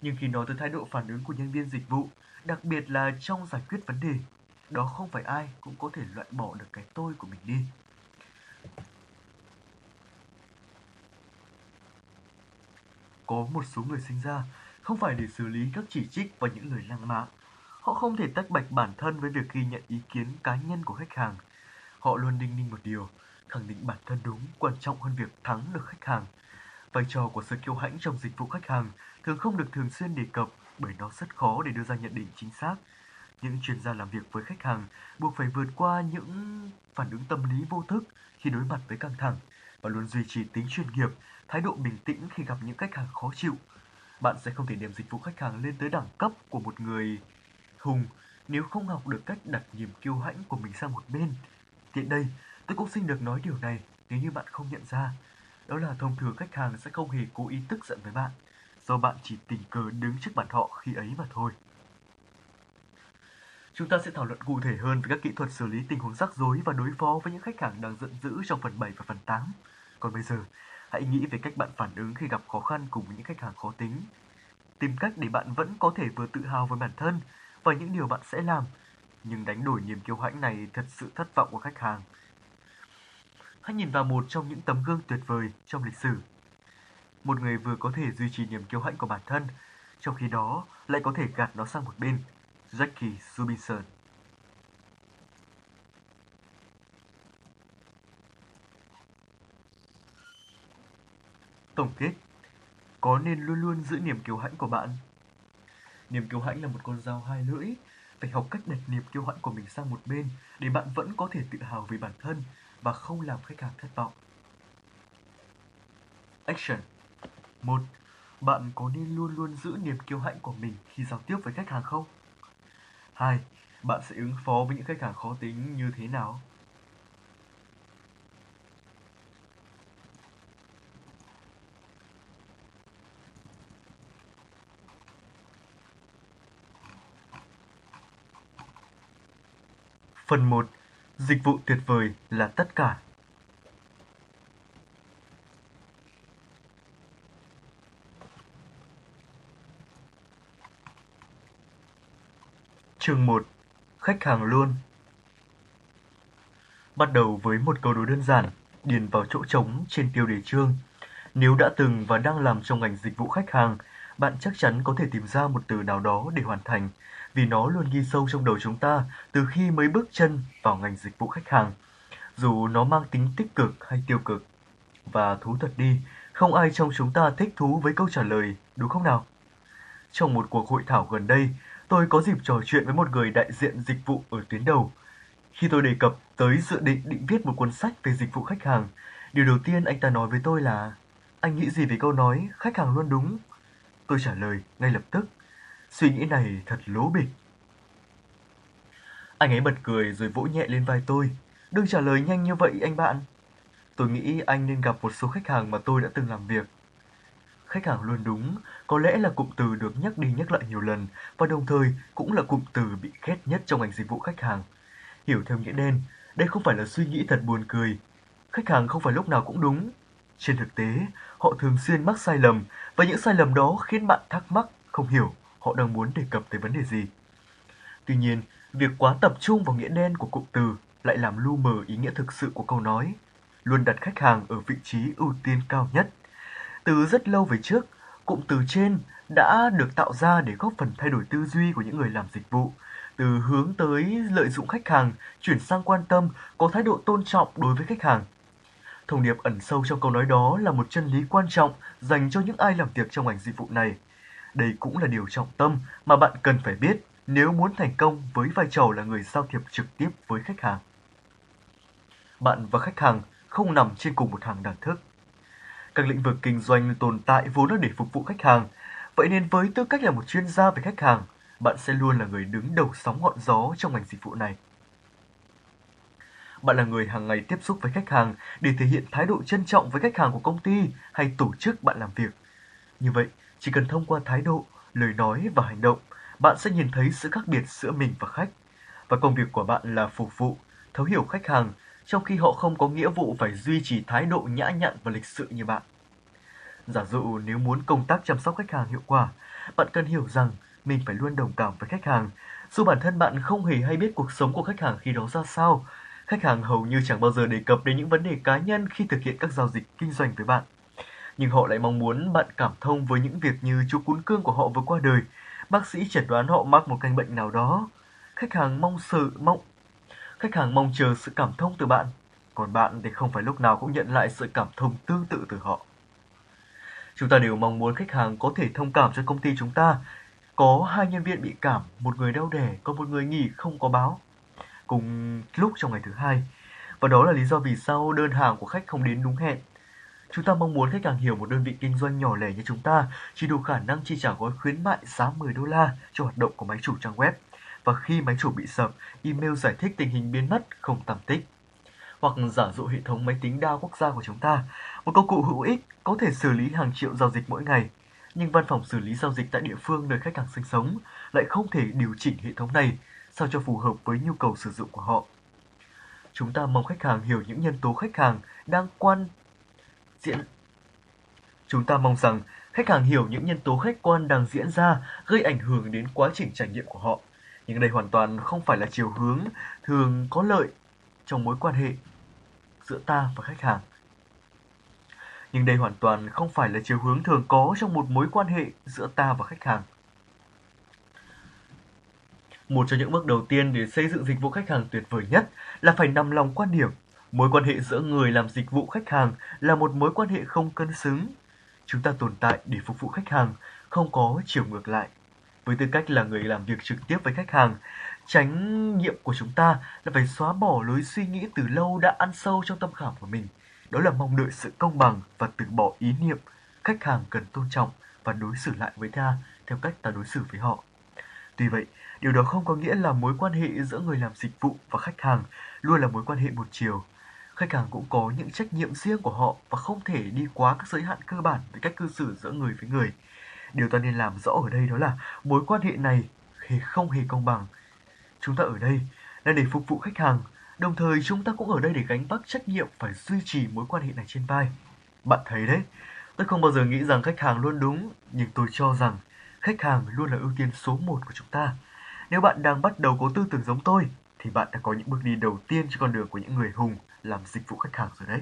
Nhưng khi nói tới thái độ phản ứng của nhân viên dịch vụ, đặc biệt là trong giải quyết vấn đề, đó không phải ai cũng có thể loại bỏ được cái tôi của mình đi. Có một số người sinh ra không phải để xử lý các chỉ trích và những lời lăng mạ. Họ không thể tách bạch bản thân với việc ghi nhận ý kiến cá nhân của khách hàng. Họ luôn đinh ninh một điều, khẳng định bản thân đúng quan trọng hơn việc thắng được khách hàng. Vai trò của sự kiêu hãnh trong dịch vụ khách hàng thường không được thường xuyên đề cập bởi nó rất khó để đưa ra nhận định chính xác. Những chuyên gia làm việc với khách hàng buộc phải vượt qua những phản ứng tâm lý vô thức khi đối mặt với căng thẳng và luôn duy trì tính chuyên nghiệp, thái độ bình tĩnh khi gặp những khách hàng khó chịu. Bạn sẽ không thể đem dịch vụ khách hàng lên tới đẳng cấp của một người hùng nếu không học được cách đặt niềm kiêu hãnh của mình sang một bên. Tiện đây, tôi cũng xin được nói điều này nếu như bạn không nhận ra. Đó là thông thường khách hàng sẽ không hề cố ý tức giận với bạn, do bạn chỉ tình cờ đứng trước mặt họ khi ấy mà thôi. Chúng ta sẽ thảo luận cụ thể hơn về các kỹ thuật xử lý tình huống rắc rối và đối phó với những khách hàng đang giận dữ trong phần 7 và phần 8. Còn bây giờ, hãy nghĩ về cách bạn phản ứng khi gặp khó khăn cùng với những khách hàng khó tính. Tìm cách để bạn vẫn có thể vừa tự hào với bản thân và những điều bạn sẽ làm, nhưng đánh đổi niềm kiêu hãnh này thật sự thất vọng của khách hàng. Hãy nhìn vào một trong những tấm gương tuyệt vời trong lịch sử. Một người vừa có thể duy trì niềm kiêu hãnh của bản thân, trong khi đó lại có thể gạt nó sang một bên – Jackie Robinson. Tổng kết Có nên luôn luôn giữ niềm kiêu hãnh của bạn? Niềm kiêu hãnh là một con dao hai lưỡi Phải học cách đặt niềm kiêu hãnh của mình sang một bên Để bạn vẫn có thể tự hào về bản thân Và không làm khách hàng thất vọng. Action. 1. Bạn có nên luôn luôn giữ niềm kiêu hãnh của mình khi giao tiếp với khách hàng không? 2. Bạn sẽ ứng phó với những khách hàng khó tính như thế nào? Phần 1. Dịch vụ tuyệt vời là tất cả. Chương 1 Khách hàng luôn Bắt đầu với một câu đố đơn giản, điền vào chỗ trống trên tiêu đề chương. Nếu đã từng và đang làm trong ngành dịch vụ khách hàng, bạn chắc chắn có thể tìm ra một từ nào đó để hoàn thành, vì nó luôn ghi sâu trong đầu chúng ta từ khi mới bước chân vào ngành dịch vụ khách hàng, dù nó mang tính tích cực hay tiêu cực. Và thú thật đi, không ai trong chúng ta thích thú với câu trả lời, đúng không nào? Trong một cuộc hội thảo gần đây, tôi có dịp trò chuyện với một người đại diện dịch vụ ở tuyến đầu. Khi tôi đề cập tới dự định định viết một cuốn sách về dịch vụ khách hàng, điều đầu tiên anh ta nói với tôi là Anh nghĩ gì về câu nói khách hàng luôn đúng? Tôi trả lời ngay lập tức, suy nghĩ này thật lố bịch. Anh ấy bật cười rồi vỗ nhẹ lên vai tôi. Đừng trả lời nhanh như vậy anh bạn. Tôi nghĩ anh nên gặp một số khách hàng mà tôi đã từng làm việc Khách hàng luôn đúng, có lẽ là cụm từ được nhắc đi nhắc lại nhiều lần và đồng thời cũng là cụm từ bị ghét nhất trong ngành dịch vụ khách hàng. Hiểu theo nghĩa đen, đây không phải là suy nghĩ thật buồn cười. Khách hàng không phải lúc nào cũng đúng. Trên thực tế, họ thường xuyên mắc sai lầm và những sai lầm đó khiến bạn thắc mắc, không hiểu họ đang muốn đề cập tới vấn đề gì. Tuy nhiên, việc quá tập trung vào nghĩa đen của cụm từ lại làm lu mờ ý nghĩa thực sự của câu nói. Luôn đặt khách hàng ở vị trí ưu tiên cao nhất – từ rất lâu về trước, Cụm từ trên đã được tạo ra để góp phần thay đổi tư duy của những người làm dịch vụ, từ hướng tới lợi dụng khách hàng chuyển sang quan tâm, có thái độ tôn trọng đối với khách hàng. Thông điệp ẩn sâu trong câu nói đó là một chân lý quan trọng dành cho những ai làm việc trong ngành dịch vụ này. Đây cũng là điều trọng tâm mà bạn cần phải biết nếu muốn thành công với vai trò là người giao thiệp trực tiếp với khách hàng. Bạn và khách hàng không nằm trên cùng một hàng đẳng thức. Các lĩnh vực kinh doanh tồn tại vốn là để phục vụ khách hàng, vậy nên với tư cách là một chuyên gia về khách hàng, bạn sẽ luôn là người đứng đầu sóng ngọn gió trong ngành dịch vụ này. Bạn là người hàng ngày tiếp xúc với khách hàng để thể hiện thái độ trân trọng với khách hàng của công ty hay tổ chức bạn làm việc. Như vậy, chỉ cần thông qua thái độ, lời nói và hành động, bạn sẽ nhìn thấy sự khác biệt giữa mình và khách. Và công việc của bạn là phục vụ, thấu hiểu khách hàng, trong khi họ không có nghĩa vụ phải duy trì thái độ nhã nhặn và lịch sự như bạn. Giả dụ nếu muốn công tác chăm sóc khách hàng hiệu quả, bạn cần hiểu rằng mình phải luôn đồng cảm với khách hàng. Dù bản thân bạn không hề hay biết cuộc sống của khách hàng khi đó ra sao, khách hàng hầu như chẳng bao giờ đề cập đến những vấn đề cá nhân khi thực hiện các giao dịch kinh doanh với bạn. Nhưng họ lại mong muốn bạn cảm thông với những việc như chú cún cương của họ vừa qua đời, bác sĩ chẩn đoán họ mắc một căn bệnh nào đó. Khách hàng mong sự mong khách hàng mong chờ sự cảm thông từ bạn, còn bạn thì không phải lúc nào cũng nhận lại sự cảm thông tương tự từ họ. Chúng ta đều mong muốn khách hàng có thể thông cảm cho công ty chúng ta. Có hai nhân viên bị cảm, một người đau đẻ, có một người nghỉ không có báo. Cùng lúc trong ngày thứ hai. Và đó là lý do vì sao đơn hàng của khách không đến đúng hẹn. Chúng ta mong muốn khách hàng hiểu một đơn vị kinh doanh nhỏ lẻ như chúng ta chỉ đủ khả năng chi trả gói khuyến mại giá 10 đô la cho hoạt động của máy chủ trang web. Và khi máy chủ bị sập, email giải thích tình hình biến mất không tăm tích. Hoặc giả dụ hệ thống máy tính đa quốc gia của chúng ta, một công cụ hữu ích có thể xử lý hàng triệu giao dịch mỗi ngày. Nhưng văn phòng xử lý giao dịch tại địa phương nơi khách hàng sinh sống lại không thể điều chỉnh hệ thống này sao cho phù hợp với nhu cầu sử dụng của họ. Chúng ta mong khách hàng hiểu những nhân tố khách hàng đang quan diễn Chúng ta mong rằng khách hàng hiểu những nhân tố khách quan đang diễn ra gây ảnh hưởng đến quá trình trải nghiệm của họ. Nhưng đây hoàn toàn không phải là chiều hướng thường có lợi trong mối quan hệ giữa ta và khách hàng. Nhưng đây hoàn toàn không phải là chiều hướng thường có trong một mối quan hệ giữa ta và khách hàng. Một trong những bước đầu tiên để xây dựng dịch vụ khách hàng tuyệt vời nhất là phải nằm lòng quan điểm Mối quan hệ giữa người làm dịch vụ khách hàng là một mối quan hệ không cân xứng. Chúng ta tồn tại để phục vụ khách hàng, không có chiều ngược lại. Với tư cách là người làm việc trực tiếp với khách hàng, tránh nhiệm của chúng ta là phải xóa bỏ lối suy nghĩ từ lâu đã ăn sâu trong tâm khảm của mình. Đó là mong đợi sự công bằng và từ bỏ ý niệm khách hàng cần tôn trọng và đối xử lại với ta theo cách ta đối xử với họ. Tuy vậy, điều đó không có nghĩa là mối quan hệ giữa người làm dịch vụ và khách hàng luôn là mối quan hệ một chiều khách hàng cũng có những trách nhiệm riêng của họ và không thể đi quá các giới hạn cơ bản về cách cư xử giữa người với người. Điều ta nên làm rõ ở đây đó là mối quan hệ này thì không hề công bằng. Chúng ta ở đây là để phục vụ khách hàng, đồng thời chúng ta cũng ở đây để gánh vác trách nhiệm phải duy trì mối quan hệ này trên vai. Bạn thấy đấy, tôi không bao giờ nghĩ rằng khách hàng luôn đúng, nhưng tôi cho rằng khách hàng luôn là ưu tiên số một của chúng ta. Nếu bạn đang bắt đầu có tư tưởng giống tôi, thì bạn đã có những bước đi đầu tiên trên con đường của những người hùng làm dịch vụ khách hàng rồi đấy.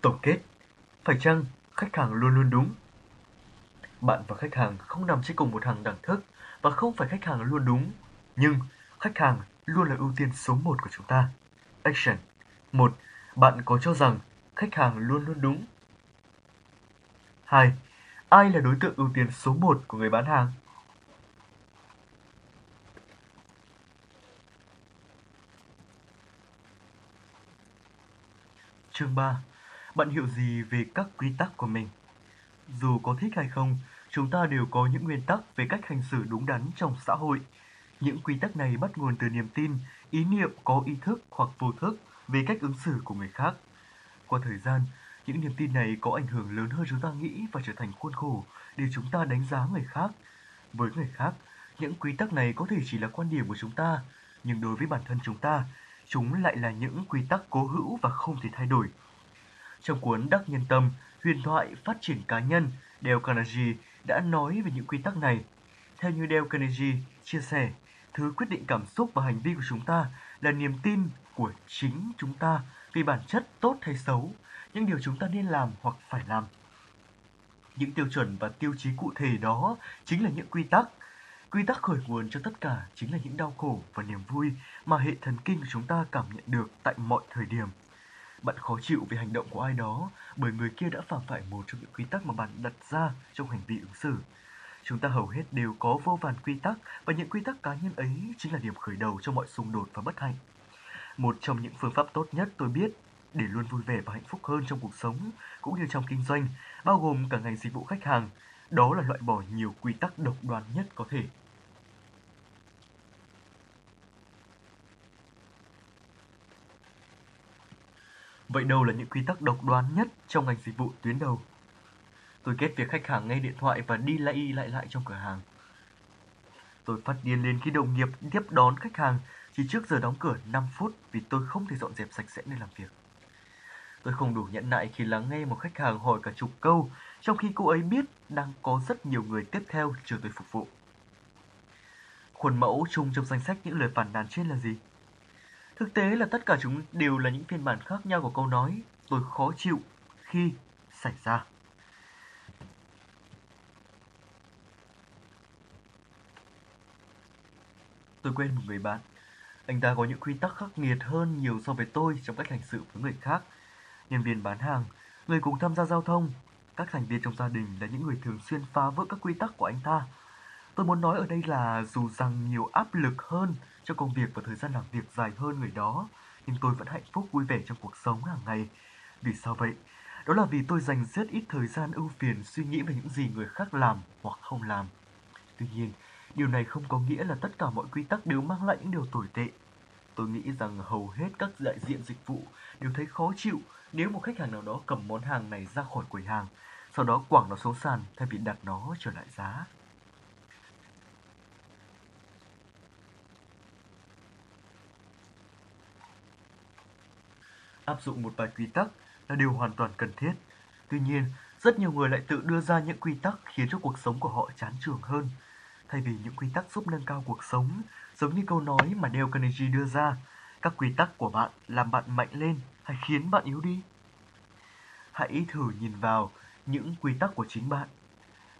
Tổng kết, phải chăng khách hàng luôn luôn đúng? Bạn và khách hàng không nằm trên cùng một hàng đẳng thức và không phải khách hàng luôn đúng, nhưng khách hàng luôn là ưu tiên số một của chúng ta. Action 1. Bạn có cho rằng khách hàng luôn luôn đúng? 2. Ai là đối tượng ưu tiên số 1 của người bán hàng? Chương 3 Bạn hiểu gì về các quy tắc của mình? Dù có thích hay không, chúng ta đều có những nguyên tắc về cách hành xử đúng đắn trong xã hội. Những quy tắc này bắt nguồn từ niềm tin, ý niệm có ý thức hoặc vô thức về cách ứng xử của người khác. Qua thời gian, những niềm tin này có ảnh hưởng lớn hơn chúng ta nghĩ và trở thành khuôn khổ để chúng ta đánh giá người khác. Với người khác, những quy tắc này có thể chỉ là quan điểm của chúng ta, nhưng đối với bản thân chúng ta, chúng lại là những quy tắc cố hữu và không thể thay đổi. Trong cuốn Đắc Nhân Tâm, huyền thoại phát triển cá nhân, Dale Carnegie đã nói về những quy tắc này. Theo như Dale Carnegie chia sẻ, thứ quyết định cảm xúc và hành vi của chúng ta là niềm tin của chính chúng ta về bản chất tốt hay xấu, những điều chúng ta nên làm hoặc phải làm. Những tiêu chuẩn và tiêu chí cụ thể đó chính là những quy tắc. Quy tắc khởi nguồn cho tất cả chính là những đau khổ và niềm vui mà hệ thần kinh của chúng ta cảm nhận được tại mọi thời điểm. Bạn khó chịu vì hành động của ai đó bởi người kia đã phạm phải một trong những quy tắc mà bạn đặt ra trong hành vi ứng xử. Chúng ta hầu hết đều có vô vàn quy tắc và những quy tắc cá nhân ấy chính là điểm khởi đầu cho mọi xung đột và bất hạnh. Một trong những phương pháp tốt nhất tôi biết để luôn vui vẻ và hạnh phúc hơn trong cuộc sống cũng như trong kinh doanh, bao gồm cả ngành dịch vụ khách hàng, đó là loại bỏ nhiều quy tắc độc đoán nhất có thể. Vậy đâu là những quy tắc độc đoán nhất trong ngành dịch vụ tuyến đầu? Tôi kết việc khách hàng ngay điện thoại và đi lại lại lại trong cửa hàng. Tôi phát điên lên khi đồng nghiệp tiếp đón khách hàng chỉ trước giờ đóng cửa 5 phút vì tôi không thể dọn dẹp sạch sẽ nơi làm việc. Tôi không đủ nhẫn nại khi lắng nghe một khách hàng hỏi cả chục câu, trong khi cô ấy biết đang có rất nhiều người tiếp theo chờ tôi phục vụ. Khuôn mẫu chung trong danh sách những lời phản nàn trên là gì? Thực tế là tất cả chúng đều là những phiên bản khác nhau của câu nói tôi khó chịu khi xảy ra. Tôi quen một người bạn. Anh ta có những quy tắc khắc nghiệt hơn nhiều so với tôi trong cách hành xử với người khác. Nhân viên bán hàng, người cùng tham gia giao thông, các thành viên trong gia đình là những người thường xuyên phá vỡ các quy tắc của anh ta. Tôi muốn nói ở đây là dù rằng nhiều áp lực hơn cho công việc và thời gian làm việc dài hơn người đó, nhưng tôi vẫn hạnh phúc vui vẻ trong cuộc sống hàng ngày. Vì sao vậy? Đó là vì tôi dành rất ít thời gian ưu phiền suy nghĩ về những gì người khác làm hoặc không làm. Tuy nhiên, điều này không có nghĩa là tất cả mọi quy tắc đều mang lại những điều tồi tệ. Tôi nghĩ rằng hầu hết các đại diện dịch vụ đều thấy khó chịu nếu một khách hàng nào đó cầm món hàng này ra khỏi quầy hàng, sau đó quẳng nó xuống sàn thay vì đặt nó trở lại giá. Áp dụng một vài quy tắc là điều hoàn toàn cần thiết. Tuy nhiên, rất nhiều người lại tự đưa ra những quy tắc khiến cho cuộc sống của họ chán trường hơn. Thay vì những quy tắc giúp nâng cao cuộc sống, giống như câu nói mà Dale Carnegie đưa ra, các quy tắc của bạn làm bạn mạnh lên hay khiến bạn yếu đi? Hãy thử nhìn vào những quy tắc của chính bạn.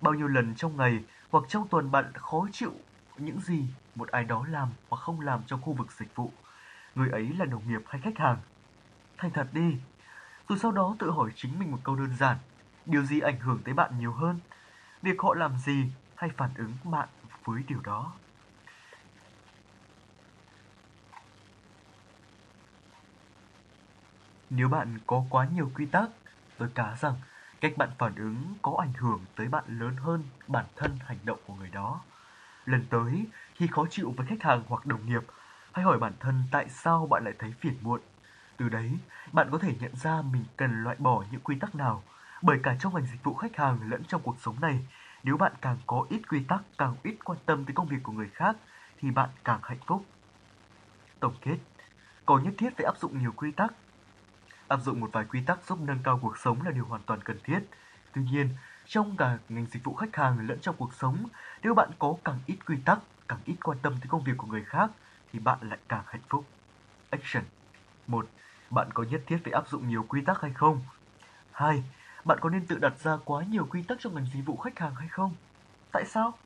Bao nhiêu lần trong ngày hoặc trong tuần bạn khó chịu những gì một ai đó làm hoặc không làm trong khu vực dịch vụ. Người ấy là đồng nghiệp hay khách hàng thành thật đi. Rồi sau đó tự hỏi chính mình một câu đơn giản, điều gì ảnh hưởng tới bạn nhiều hơn? Việc họ làm gì hay phản ứng bạn với điều đó? Nếu bạn có quá nhiều quy tắc, tôi cá rằng cách bạn phản ứng có ảnh hưởng tới bạn lớn hơn bản thân hành động của người đó. Lần tới, khi khó chịu với khách hàng hoặc đồng nghiệp, hãy hỏi bản thân tại sao bạn lại thấy phiền muộn từ đấy, bạn có thể nhận ra mình cần loại bỏ những quy tắc nào. Bởi cả trong ngành dịch vụ khách hàng lẫn trong cuộc sống này, nếu bạn càng có ít quy tắc, càng ít quan tâm tới công việc của người khác, thì bạn càng hạnh phúc. Tổng kết, có nhất thiết phải áp dụng nhiều quy tắc. Áp dụng một vài quy tắc giúp nâng cao cuộc sống là điều hoàn toàn cần thiết. Tuy nhiên, trong cả ngành dịch vụ khách hàng lẫn trong cuộc sống, nếu bạn có càng ít quy tắc, càng ít quan tâm tới công việc của người khác, thì bạn lại càng hạnh phúc. Action 1 bạn có nhất thiết phải áp dụng nhiều quy tắc hay không? 2. Bạn có nên tự đặt ra quá nhiều quy tắc trong ngành dịch vụ khách hàng hay không? Tại sao?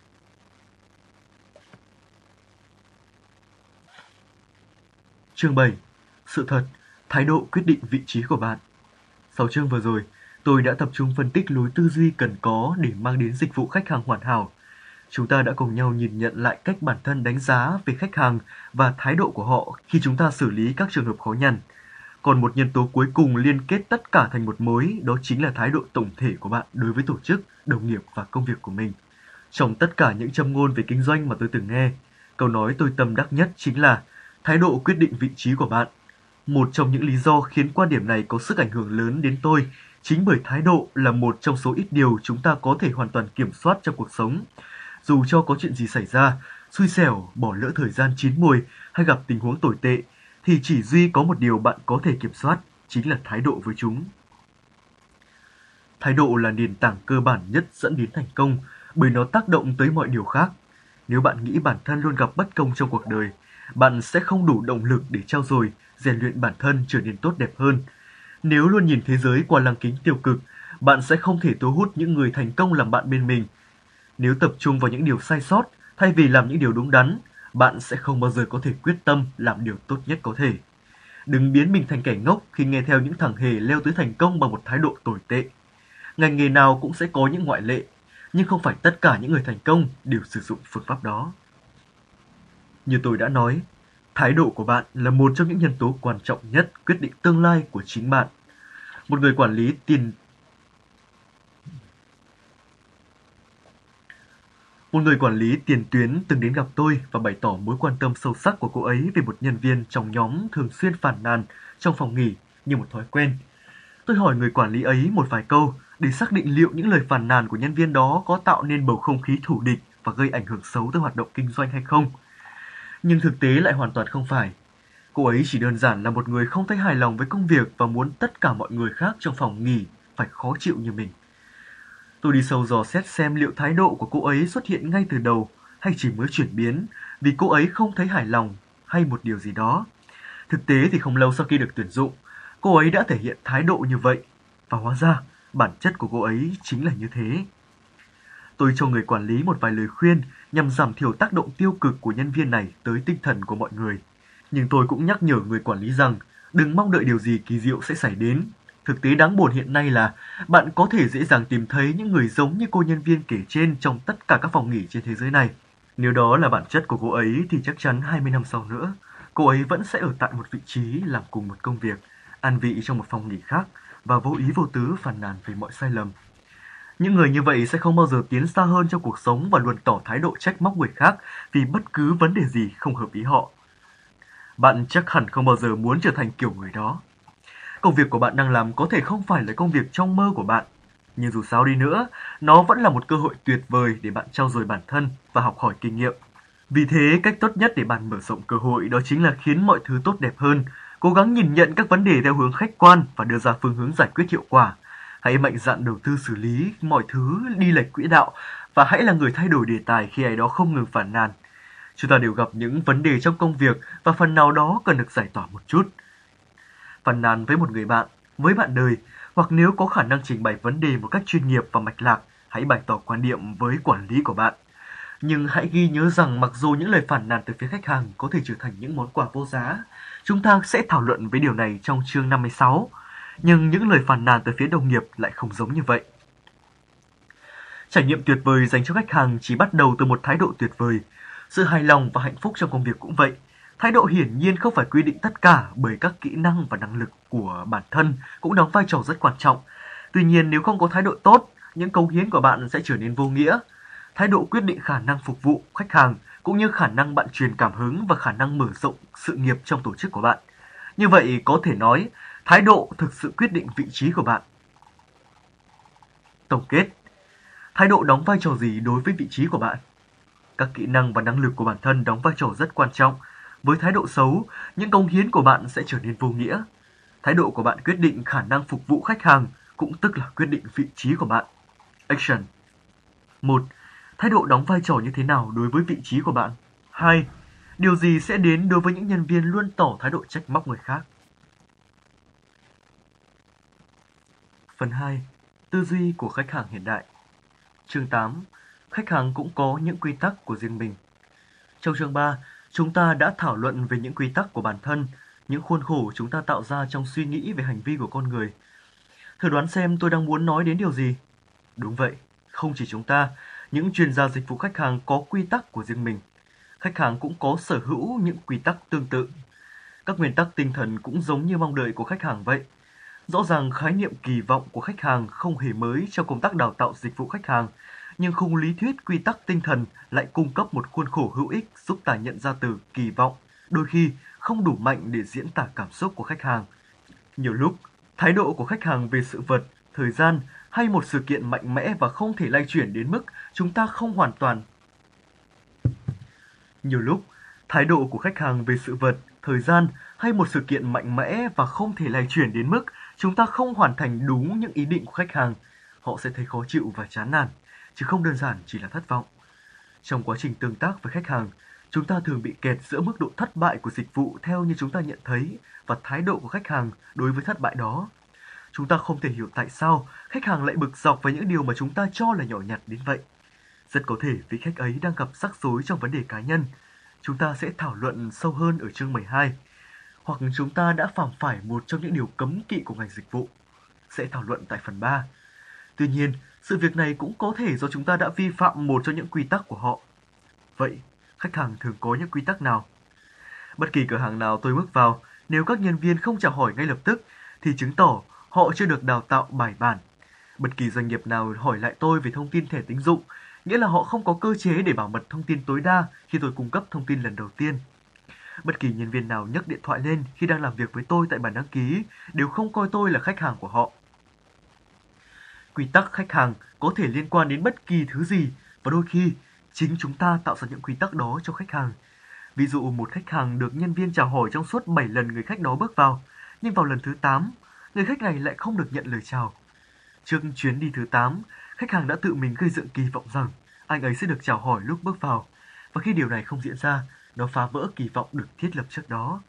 Chương 7. Sự thật, thái độ quyết định vị trí của bạn. Sau chương vừa rồi, tôi đã tập trung phân tích lối tư duy cần có để mang đến dịch vụ khách hàng hoàn hảo. Chúng ta đã cùng nhau nhìn nhận lại cách bản thân đánh giá về khách hàng và thái độ của họ khi chúng ta xử lý các trường hợp khó nhằn. Còn một nhân tố cuối cùng liên kết tất cả thành một mối, đó chính là thái độ tổng thể của bạn đối với tổ chức, đồng nghiệp và công việc của mình. Trong tất cả những châm ngôn về kinh doanh mà tôi từng nghe, câu nói tôi tâm đắc nhất chính là thái độ quyết định vị trí của bạn. Một trong những lý do khiến quan điểm này có sức ảnh hưởng lớn đến tôi chính bởi thái độ là một trong số ít điều chúng ta có thể hoàn toàn kiểm soát trong cuộc sống. Dù cho có chuyện gì xảy ra, xui xẻo, bỏ lỡ thời gian chín mùi hay gặp tình huống tồi tệ, thì chỉ duy có một điều bạn có thể kiểm soát, chính là thái độ với chúng. Thái độ là nền tảng cơ bản nhất dẫn đến thành công bởi nó tác động tới mọi điều khác. Nếu bạn nghĩ bản thân luôn gặp bất công trong cuộc đời, bạn sẽ không đủ động lực để trao dồi, rèn luyện bản thân trở nên tốt đẹp hơn. Nếu luôn nhìn thế giới qua lăng kính tiêu cực, bạn sẽ không thể thu hút những người thành công làm bạn bên mình. Nếu tập trung vào những điều sai sót thay vì làm những điều đúng đắn, bạn sẽ không bao giờ có thể quyết tâm làm điều tốt nhất có thể. Đừng biến mình thành kẻ ngốc khi nghe theo những thằng hề leo tới thành công bằng một thái độ tồi tệ. Ngành nghề nào cũng sẽ có những ngoại lệ, nhưng không phải tất cả những người thành công đều sử dụng phương pháp đó. Như tôi đã nói, thái độ của bạn là một trong những nhân tố quan trọng nhất quyết định tương lai của chính bạn. Một người quản lý tiền Một người quản lý tiền tuyến từng đến gặp tôi và bày tỏ mối quan tâm sâu sắc của cô ấy về một nhân viên trong nhóm thường xuyên phản nàn trong phòng nghỉ như một thói quen. Tôi hỏi người quản lý ấy một vài câu để xác định liệu những lời phản nàn của nhân viên đó có tạo nên bầu không khí thủ địch và gây ảnh hưởng xấu tới hoạt động kinh doanh hay không. Nhưng thực tế lại hoàn toàn không phải. Cô ấy chỉ đơn giản là một người không thấy hài lòng với công việc và muốn tất cả mọi người khác trong phòng nghỉ phải khó chịu như mình. Tôi đi sâu dò xét xem liệu thái độ của cô ấy xuất hiện ngay từ đầu hay chỉ mới chuyển biến vì cô ấy không thấy hài lòng hay một điều gì đó. Thực tế thì không lâu sau khi được tuyển dụng, cô ấy đã thể hiện thái độ như vậy và hóa ra bản chất của cô ấy chính là như thế. Tôi cho người quản lý một vài lời khuyên nhằm giảm thiểu tác động tiêu cực của nhân viên này tới tinh thần của mọi người. Nhưng tôi cũng nhắc nhở người quản lý rằng đừng mong đợi điều gì kỳ diệu sẽ xảy đến Thực tế đáng buồn hiện nay là bạn có thể dễ dàng tìm thấy những người giống như cô nhân viên kể trên trong tất cả các phòng nghỉ trên thế giới này. Nếu đó là bản chất của cô ấy thì chắc chắn 20 năm sau nữa, cô ấy vẫn sẽ ở tại một vị trí làm cùng một công việc, an vị trong một phòng nghỉ khác và vô ý vô tứ phàn nàn về mọi sai lầm. Những người như vậy sẽ không bao giờ tiến xa hơn trong cuộc sống và luôn tỏ thái độ trách móc người khác vì bất cứ vấn đề gì không hợp ý họ. Bạn chắc hẳn không bao giờ muốn trở thành kiểu người đó. Công việc của bạn đang làm có thể không phải là công việc trong mơ của bạn, nhưng dù sao đi nữa, nó vẫn là một cơ hội tuyệt vời để bạn trau dồi bản thân và học hỏi kinh nghiệm. Vì thế, cách tốt nhất để bạn mở rộng cơ hội đó chính là khiến mọi thứ tốt đẹp hơn, cố gắng nhìn nhận các vấn đề theo hướng khách quan và đưa ra phương hướng giải quyết hiệu quả. Hãy mạnh dạn đầu tư xử lý mọi thứ đi lệch quỹ đạo và hãy là người thay đổi đề tài khi ai đó không ngừng phản nàn. Chúng ta đều gặp những vấn đề trong công việc và phần nào đó cần được giải tỏa một chút – phàn nàn với một người bạn, với bạn đời, hoặc nếu có khả năng trình bày vấn đề một cách chuyên nghiệp và mạch lạc, hãy bày tỏ quan điểm với quản lý của bạn. Nhưng hãy ghi nhớ rằng mặc dù những lời phản nàn từ phía khách hàng có thể trở thành những món quà vô giá, chúng ta sẽ thảo luận với điều này trong chương 56. Nhưng những lời phản nàn từ phía đồng nghiệp lại không giống như vậy. Trải nghiệm tuyệt vời dành cho khách hàng chỉ bắt đầu từ một thái độ tuyệt vời. Sự hài lòng và hạnh phúc trong công việc cũng vậy. Thái độ hiển nhiên không phải quy định tất cả bởi các kỹ năng và năng lực của bản thân cũng đóng vai trò rất quan trọng. Tuy nhiên nếu không có thái độ tốt, những cống hiến của bạn sẽ trở nên vô nghĩa. Thái độ quyết định khả năng phục vụ khách hàng cũng như khả năng bạn truyền cảm hứng và khả năng mở rộng sự nghiệp trong tổ chức của bạn. Như vậy có thể nói, thái độ thực sự quyết định vị trí của bạn. Tổng kết Thái độ đóng vai trò gì đối với vị trí của bạn? Các kỹ năng và năng lực của bản thân đóng vai trò rất quan trọng – với thái độ xấu, những công hiến của bạn sẽ trở nên vô nghĩa. Thái độ của bạn quyết định khả năng phục vụ khách hàng, cũng tức là quyết định vị trí của bạn. Action 1. Thái độ đóng vai trò như thế nào đối với vị trí của bạn? 2. Điều gì sẽ đến đối với những nhân viên luôn tỏ thái độ trách móc người khác? Phần 2. Tư duy của khách hàng hiện đại Chương 8. Khách hàng cũng có những quy tắc của riêng mình. Trong chương 3, Chúng ta đã thảo luận về những quy tắc của bản thân, những khuôn khổ chúng ta tạo ra trong suy nghĩ về hành vi của con người. Thử đoán xem tôi đang muốn nói đến điều gì? Đúng vậy, không chỉ chúng ta, những chuyên gia dịch vụ khách hàng có quy tắc của riêng mình. Khách hàng cũng có sở hữu những quy tắc tương tự. Các nguyên tắc tinh thần cũng giống như mong đợi của khách hàng vậy. Rõ ràng khái niệm kỳ vọng của khách hàng không hề mới trong công tác đào tạo dịch vụ khách hàng – nhưng khung lý thuyết quy tắc tinh thần lại cung cấp một khuôn khổ hữu ích giúp ta nhận ra từ kỳ vọng, đôi khi không đủ mạnh để diễn tả cảm xúc của khách hàng. Nhiều lúc, thái độ của khách hàng về sự vật, thời gian hay một sự kiện mạnh mẽ và không thể lay chuyển đến mức chúng ta không hoàn toàn. Nhiều lúc, thái độ của khách hàng về sự vật, thời gian hay một sự kiện mạnh mẽ và không thể lay chuyển đến mức chúng ta không hoàn thành đúng những ý định của khách hàng, họ sẽ thấy khó chịu và chán nản chứ không đơn giản chỉ là thất vọng. Trong quá trình tương tác với khách hàng, chúng ta thường bị kẹt giữa mức độ thất bại của dịch vụ theo như chúng ta nhận thấy và thái độ của khách hàng đối với thất bại đó. Chúng ta không thể hiểu tại sao khách hàng lại bực dọc với những điều mà chúng ta cho là nhỏ nhặt đến vậy. Rất có thể vì khách ấy đang gặp rắc rối trong vấn đề cá nhân. Chúng ta sẽ thảo luận sâu hơn ở chương 12. Hoặc chúng ta đã phạm phải một trong những điều cấm kỵ của ngành dịch vụ. Sẽ thảo luận tại phần 3. Tuy nhiên, sự việc này cũng có thể do chúng ta đã vi phạm một trong những quy tắc của họ. Vậy, khách hàng thường có những quy tắc nào? Bất kỳ cửa hàng nào tôi bước vào, nếu các nhân viên không chào hỏi ngay lập tức, thì chứng tỏ họ chưa được đào tạo bài bản. Bất kỳ doanh nghiệp nào hỏi lại tôi về thông tin thẻ tín dụng, nghĩa là họ không có cơ chế để bảo mật thông tin tối đa khi tôi cung cấp thông tin lần đầu tiên. Bất kỳ nhân viên nào nhấc điện thoại lên khi đang làm việc với tôi tại bàn đăng ký đều không coi tôi là khách hàng của họ. Quy tắc khách hàng có thể liên quan đến bất kỳ thứ gì và đôi khi chính chúng ta tạo ra những quy tắc đó cho khách hàng. Ví dụ một khách hàng được nhân viên chào hỏi trong suốt 7 lần người khách đó bước vào, nhưng vào lần thứ 8, người khách này lại không được nhận lời chào. Trước chuyến đi thứ 8, khách hàng đã tự mình gây dựng kỳ vọng rằng anh ấy sẽ được chào hỏi lúc bước vào. Và khi điều này không diễn ra, nó phá vỡ kỳ vọng được thiết lập trước đó.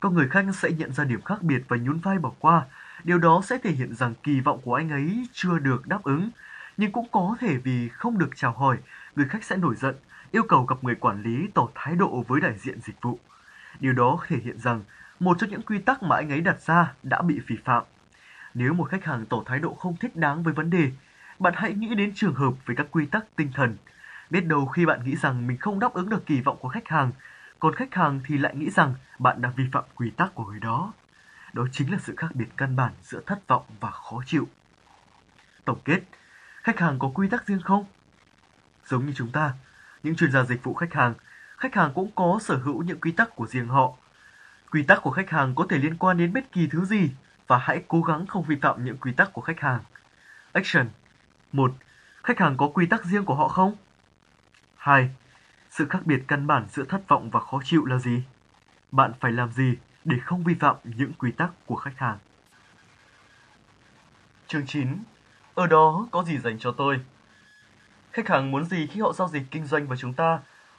Con người khách sẽ nhận ra điểm khác biệt và nhún vai bỏ qua. Điều đó sẽ thể hiện rằng kỳ vọng của anh ấy chưa được đáp ứng. Nhưng cũng có thể vì không được chào hỏi, người khách sẽ nổi giận, yêu cầu gặp người quản lý tỏ thái độ với đại diện dịch vụ. Điều đó thể hiện rằng một trong những quy tắc mà anh ấy đặt ra đã bị vi phạm. Nếu một khách hàng tỏ thái độ không thích đáng với vấn đề, bạn hãy nghĩ đến trường hợp về các quy tắc tinh thần. Biết đâu khi bạn nghĩ rằng mình không đáp ứng được kỳ vọng của khách hàng, còn khách hàng thì lại nghĩ rằng bạn đã vi phạm quy tắc của người đó. Đó chính là sự khác biệt căn bản giữa thất vọng và khó chịu. Tổng kết, khách hàng có quy tắc riêng không? Giống như chúng ta, những chuyên gia dịch vụ khách hàng, khách hàng cũng có sở hữu những quy tắc của riêng họ. Quy tắc của khách hàng có thể liên quan đến bất kỳ thứ gì và hãy cố gắng không vi phạm những quy tắc của khách hàng. Action 1. Khách hàng có quy tắc riêng của họ không? 2. Sự khác biệt căn bản giữa thất vọng và khó chịu là gì? Bạn phải làm gì để không vi phạm những quy tắc của khách hàng? Chương 9. Ở đó có gì dành cho tôi? Khách hàng muốn gì khi họ giao dịch kinh doanh với chúng ta?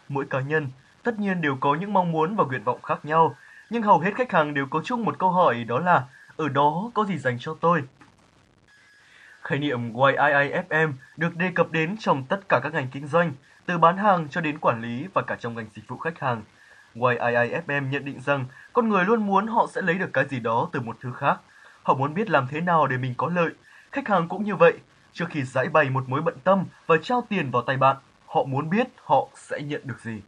Mỗi cá nhân tất nhiên đều có những mong muốn và nguyện vọng khác nhau, nhưng hầu hết khách hàng đều có chung một câu hỏi đó là ở đó có gì dành cho tôi? Khái niệm YIIFM được đề cập đến trong tất cả các ngành kinh doanh, từ bán hàng cho đến quản lý và cả trong ngành dịch vụ khách hàng. YIIFM nhận định rằng con người luôn muốn họ sẽ lấy được cái gì đó từ một thứ khác. Họ muốn biết làm thế nào để mình có lợi. Khách hàng cũng như vậy. Trước khi giải bày một mối bận tâm và trao tiền vào tay bạn, họ muốn biết họ sẽ nhận được gì.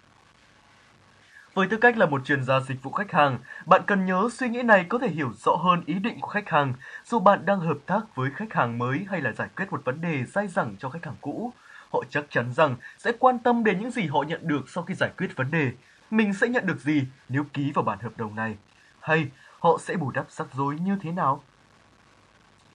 Với tư cách là một chuyên gia dịch vụ khách hàng, bạn cần nhớ suy nghĩ này có thể hiểu rõ hơn ý định của khách hàng, dù bạn đang hợp tác với khách hàng mới hay là giải quyết một vấn đề dai dẳng cho khách hàng cũ. Họ chắc chắn rằng sẽ quan tâm đến những gì họ nhận được sau khi giải quyết vấn đề. Mình sẽ nhận được gì nếu ký vào bản hợp đồng này? Hay họ sẽ bù đắp rắc rối như thế nào?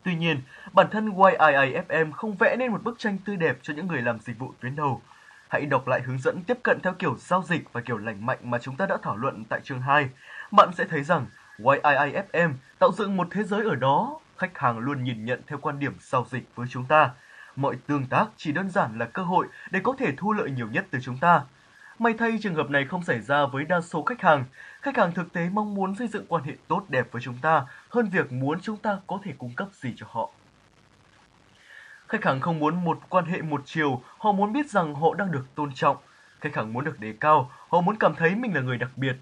Tuy nhiên, bản thân YIIFM không vẽ nên một bức tranh tươi đẹp cho những người làm dịch vụ tuyến đầu. Hãy đọc lại hướng dẫn tiếp cận theo kiểu giao dịch và kiểu lành mạnh mà chúng ta đã thảo luận tại chương 2. Bạn sẽ thấy rằng YIIFM tạo dựng một thế giới ở đó, khách hàng luôn nhìn nhận theo quan điểm giao dịch với chúng ta. Mọi tương tác chỉ đơn giản là cơ hội để có thể thu lợi nhiều nhất từ chúng ta. May thay trường hợp này không xảy ra với đa số khách hàng. Khách hàng thực tế mong muốn xây dựng quan hệ tốt đẹp với chúng ta hơn việc muốn chúng ta có thể cung cấp gì cho họ. Khách hàng không muốn một quan hệ một chiều, họ muốn biết rằng họ đang được tôn trọng. Khách hàng muốn được đề cao, họ muốn cảm thấy mình là người đặc biệt.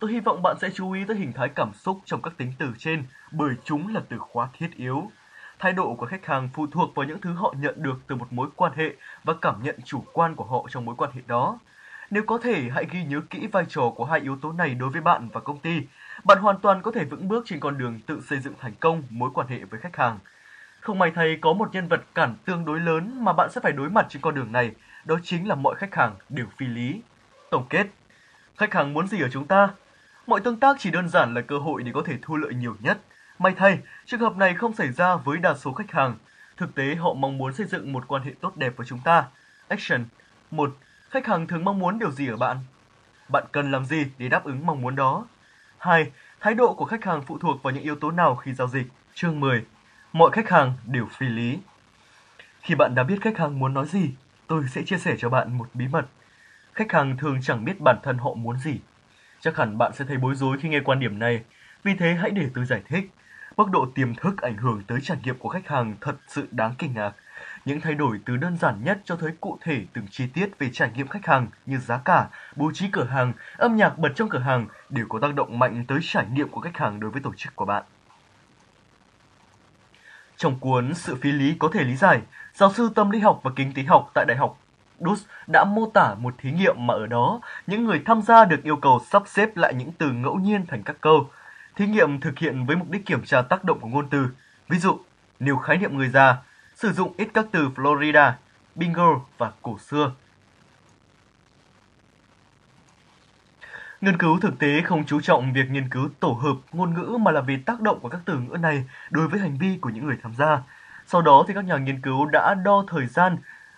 Tôi hy vọng bạn sẽ chú ý tới hình thái cảm xúc trong các tính từ trên bởi chúng là từ khóa thiết yếu. Thái độ của khách hàng phụ thuộc vào những thứ họ nhận được từ một mối quan hệ và cảm nhận chủ quan của họ trong mối quan hệ đó. Nếu có thể, hãy ghi nhớ kỹ vai trò của hai yếu tố này đối với bạn và công ty. Bạn hoàn toàn có thể vững bước trên con đường tự xây dựng thành công mối quan hệ với khách hàng. Không may thay có một nhân vật cản tương đối lớn mà bạn sẽ phải đối mặt trên con đường này, đó chính là mọi khách hàng đều phi lý. Tổng kết, khách hàng muốn gì ở chúng ta? Mọi tương tác chỉ đơn giản là cơ hội để có thể thu lợi nhiều nhất. May thay, trường hợp này không xảy ra với đa số khách hàng. Thực tế họ mong muốn xây dựng một quan hệ tốt đẹp với chúng ta. Action 1. Khách hàng thường mong muốn điều gì ở bạn? Bạn cần làm gì để đáp ứng mong muốn đó? 2. Thái độ của khách hàng phụ thuộc vào những yếu tố nào khi giao dịch? Chương 10 mọi khách hàng đều phi lý. Khi bạn đã biết khách hàng muốn nói gì, tôi sẽ chia sẻ cho bạn một bí mật. Khách hàng thường chẳng biết bản thân họ muốn gì. Chắc hẳn bạn sẽ thấy bối rối khi nghe quan điểm này, vì thế hãy để tôi giải thích. Mức độ tiềm thức ảnh hưởng tới trải nghiệm của khách hàng thật sự đáng kinh ngạc. Những thay đổi từ đơn giản nhất cho tới cụ thể từng chi tiết về trải nghiệm khách hàng như giá cả, bố trí cửa hàng, âm nhạc bật trong cửa hàng đều có tác động mạnh tới trải nghiệm của khách hàng đối với tổ chức của bạn. Trong cuốn Sự phi lý có thể lý giải, giáo sư tâm lý học và kinh tế học tại Đại học Dus đã mô tả một thí nghiệm mà ở đó những người tham gia được yêu cầu sắp xếp lại những từ ngẫu nhiên thành các câu. Thí nghiệm thực hiện với mục đích kiểm tra tác động của ngôn từ. Ví dụ, nêu khái niệm người già, sử dụng ít các từ Florida, bingo và cổ xưa. Nghiên cứu thực tế không chú trọng việc nghiên cứu tổ hợp ngôn ngữ mà là về tác động của các từ ngữ này đối với hành vi của những người tham gia. Sau đó thì các nhà nghiên cứu đã đo thời gian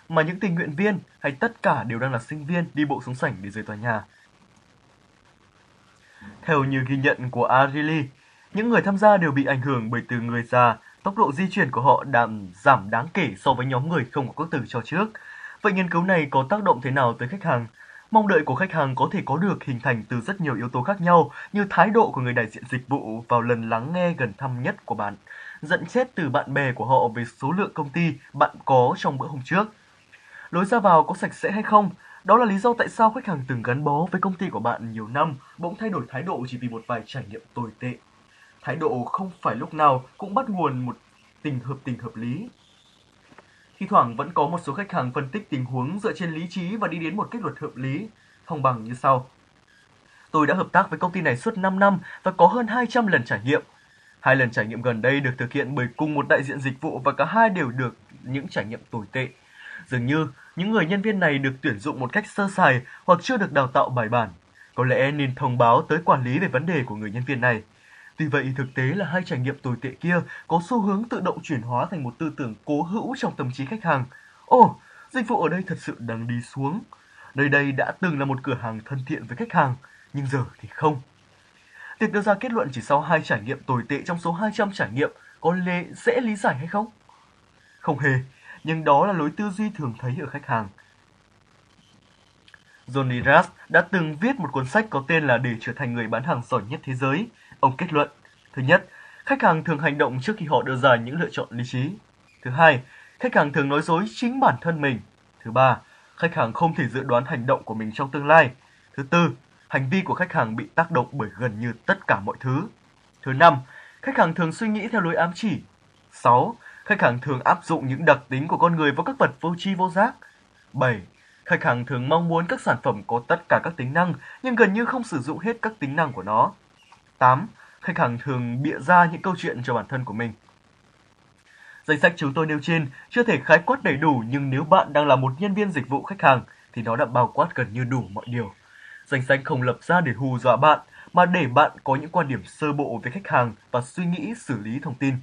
mà những tình nguyện viên hay tất cả đều đang là sinh viên đi bộ xuống sảnh để rời tòa nhà. Theo như ghi nhận của Arili, những người tham gia đều bị ảnh hưởng bởi từ người già, tốc độ di chuyển của họ đạm giảm đáng kể so với nhóm người không có các từ cho trước. Vậy nghiên cứu này có tác động thế nào tới khách hàng? Mong đợi của khách hàng có thể có được hình thành từ rất nhiều yếu tố khác nhau như thái độ của người đại diện dịch vụ vào lần lắng nghe gần thăm nhất của bạn, dẫn xét từ bạn bè của họ về số lượng công ty bạn có trong bữa hôm trước. Lối ra vào có sạch sẽ hay không? Đó là lý do tại sao khách hàng từng gắn bó với công ty của bạn nhiều năm bỗng thay đổi thái độ chỉ vì một vài trải nghiệm tồi tệ. Thái độ không phải lúc nào cũng bắt nguồn một tình hợp tình hợp lý. Thì thoảng vẫn có một số khách hàng phân tích tình huống dựa trên lý trí và đi đến một kết luận hợp lý, thông bằng như sau. Tôi đã hợp tác với công ty này suốt 5 năm và có hơn 200 lần trải nghiệm. Hai lần trải nghiệm gần đây được thực hiện bởi cùng một đại diện dịch vụ và cả hai đều được những trải nghiệm tồi tệ. Dường như những người nhân viên này được tuyển dụng một cách sơ sài hoặc chưa được đào tạo bài bản. Có lẽ nên thông báo tới quản lý về vấn đề của người nhân viên này. Tuy vậy, thực tế là hai trải nghiệm tồi tệ kia có xu hướng tự động chuyển hóa thành một tư tưởng cố hữu trong tâm trí khách hàng. Ồ, dịch vụ ở đây thật sự đang đi xuống. Nơi đây đã từng là một cửa hàng thân thiện với khách hàng, nhưng giờ thì không. Việc đưa ra kết luận chỉ sau hai trải nghiệm tồi tệ trong số 200 trải nghiệm có lẽ dễ lý giải hay không? Không hề, nhưng đó là lối tư duy thường thấy ở khách hàng. Johnny Rath đã từng viết một cuốn sách có tên là Để trở thành người bán hàng giỏi nhất thế giới. Ông kết luận, thứ nhất, khách hàng thường hành động trước khi họ đưa ra những lựa chọn lý trí. Thứ hai, khách hàng thường nói dối chính bản thân mình. Thứ ba, khách hàng không thể dự đoán hành động của mình trong tương lai. Thứ tư, hành vi của khách hàng bị tác động bởi gần như tất cả mọi thứ. Thứ năm, khách hàng thường suy nghĩ theo lối ám chỉ. 6. Khách hàng thường áp dụng những đặc tính của con người vào các vật vô tri vô giác. 7. Khách hàng thường mong muốn các sản phẩm có tất cả các tính năng nhưng gần như không sử dụng hết các tính năng của nó. 8. Khách hàng thường bịa ra những câu chuyện cho bản thân của mình. Danh sách chúng tôi nêu trên chưa thể khái quát đầy đủ nhưng nếu bạn đang là một nhân viên dịch vụ khách hàng thì nó đã bao quát gần như đủ mọi điều. Danh sách không lập ra để hù dọa bạn mà để bạn có những quan điểm sơ bộ về khách hàng và suy nghĩ xử lý thông tin.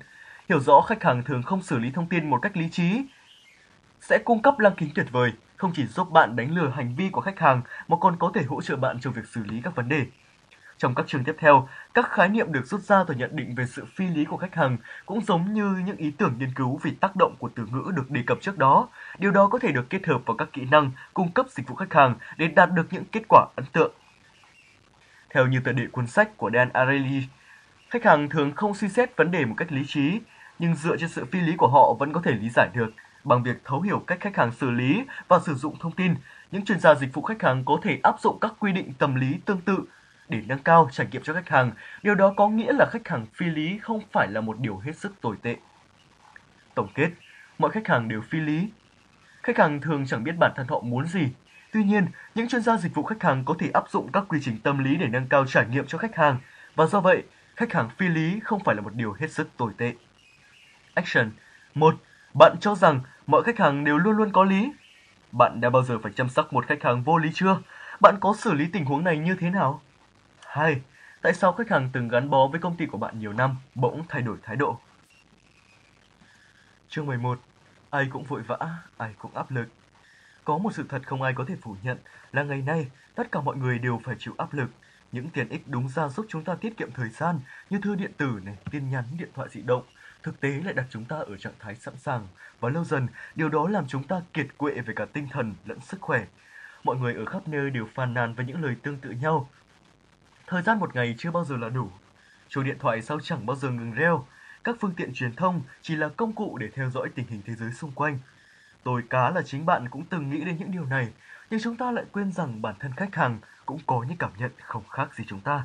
Hiểu rõ khách hàng thường không xử lý thông tin một cách lý trí sẽ cung cấp lăng kính tuyệt vời, không chỉ giúp bạn đánh lừa hành vi của khách hàng mà còn có thể hỗ trợ bạn trong việc xử lý các vấn đề. Trong các chương tiếp theo, các khái niệm được rút ra từ nhận định về sự phi lý của khách hàng cũng giống như những ý tưởng nghiên cứu về tác động của từ ngữ được đề cập trước đó. Điều đó có thể được kết hợp vào các kỹ năng cung cấp dịch vụ khách hàng để đạt được những kết quả ấn tượng. Theo như tựa đề cuốn sách của Dan Ariely, khách hàng thường không suy xét vấn đề một cách lý trí, nhưng dựa trên sự phi lý của họ vẫn có thể lý giải được bằng việc thấu hiểu cách khách hàng xử lý và sử dụng thông tin. Những chuyên gia dịch vụ khách hàng có thể áp dụng các quy định tâm lý tương tự để nâng cao trải nghiệm cho khách hàng. Điều đó có nghĩa là khách hàng phi lý không phải là một điều hết sức tồi tệ. Tổng kết, mọi khách hàng đều phi lý. Khách hàng thường chẳng biết bản thân họ muốn gì. Tuy nhiên, những chuyên gia dịch vụ khách hàng có thể áp dụng các quy trình tâm lý để nâng cao trải nghiệm cho khách hàng. Và do vậy, khách hàng phi lý không phải là một điều hết sức tồi tệ. Action 1. Bạn cho rằng mọi khách hàng đều luôn luôn có lý. Bạn đã bao giờ phải chăm sóc một khách hàng vô lý chưa? Bạn có xử lý tình huống này như thế nào? 2. Tại sao khách hàng từng gắn bó với công ty của bạn nhiều năm bỗng thay đổi thái độ? Chương 11. Ai cũng vội vã, ai cũng áp lực. Có một sự thật không ai có thể phủ nhận là ngày nay tất cả mọi người đều phải chịu áp lực. Những tiện ích đúng ra giúp chúng ta tiết kiệm thời gian như thư điện tử này, tin nhắn, điện thoại di động, thực tế lại đặt chúng ta ở trạng thái sẵn sàng và lâu dần điều đó làm chúng ta kiệt quệ về cả tinh thần lẫn sức khỏe. Mọi người ở khắp nơi đều phàn nàn với những lời tương tự nhau Thời gian một ngày chưa bao giờ là đủ. Chuông điện thoại sao chẳng bao giờ ngừng reo. các phương tiện truyền thông chỉ là công cụ để theo dõi tình hình thế giới xung quanh. Tôi cá là chính bạn cũng từng nghĩ đến những điều này, nhưng chúng ta lại quên rằng bản thân khách hàng cũng có những cảm nhận không khác gì chúng ta.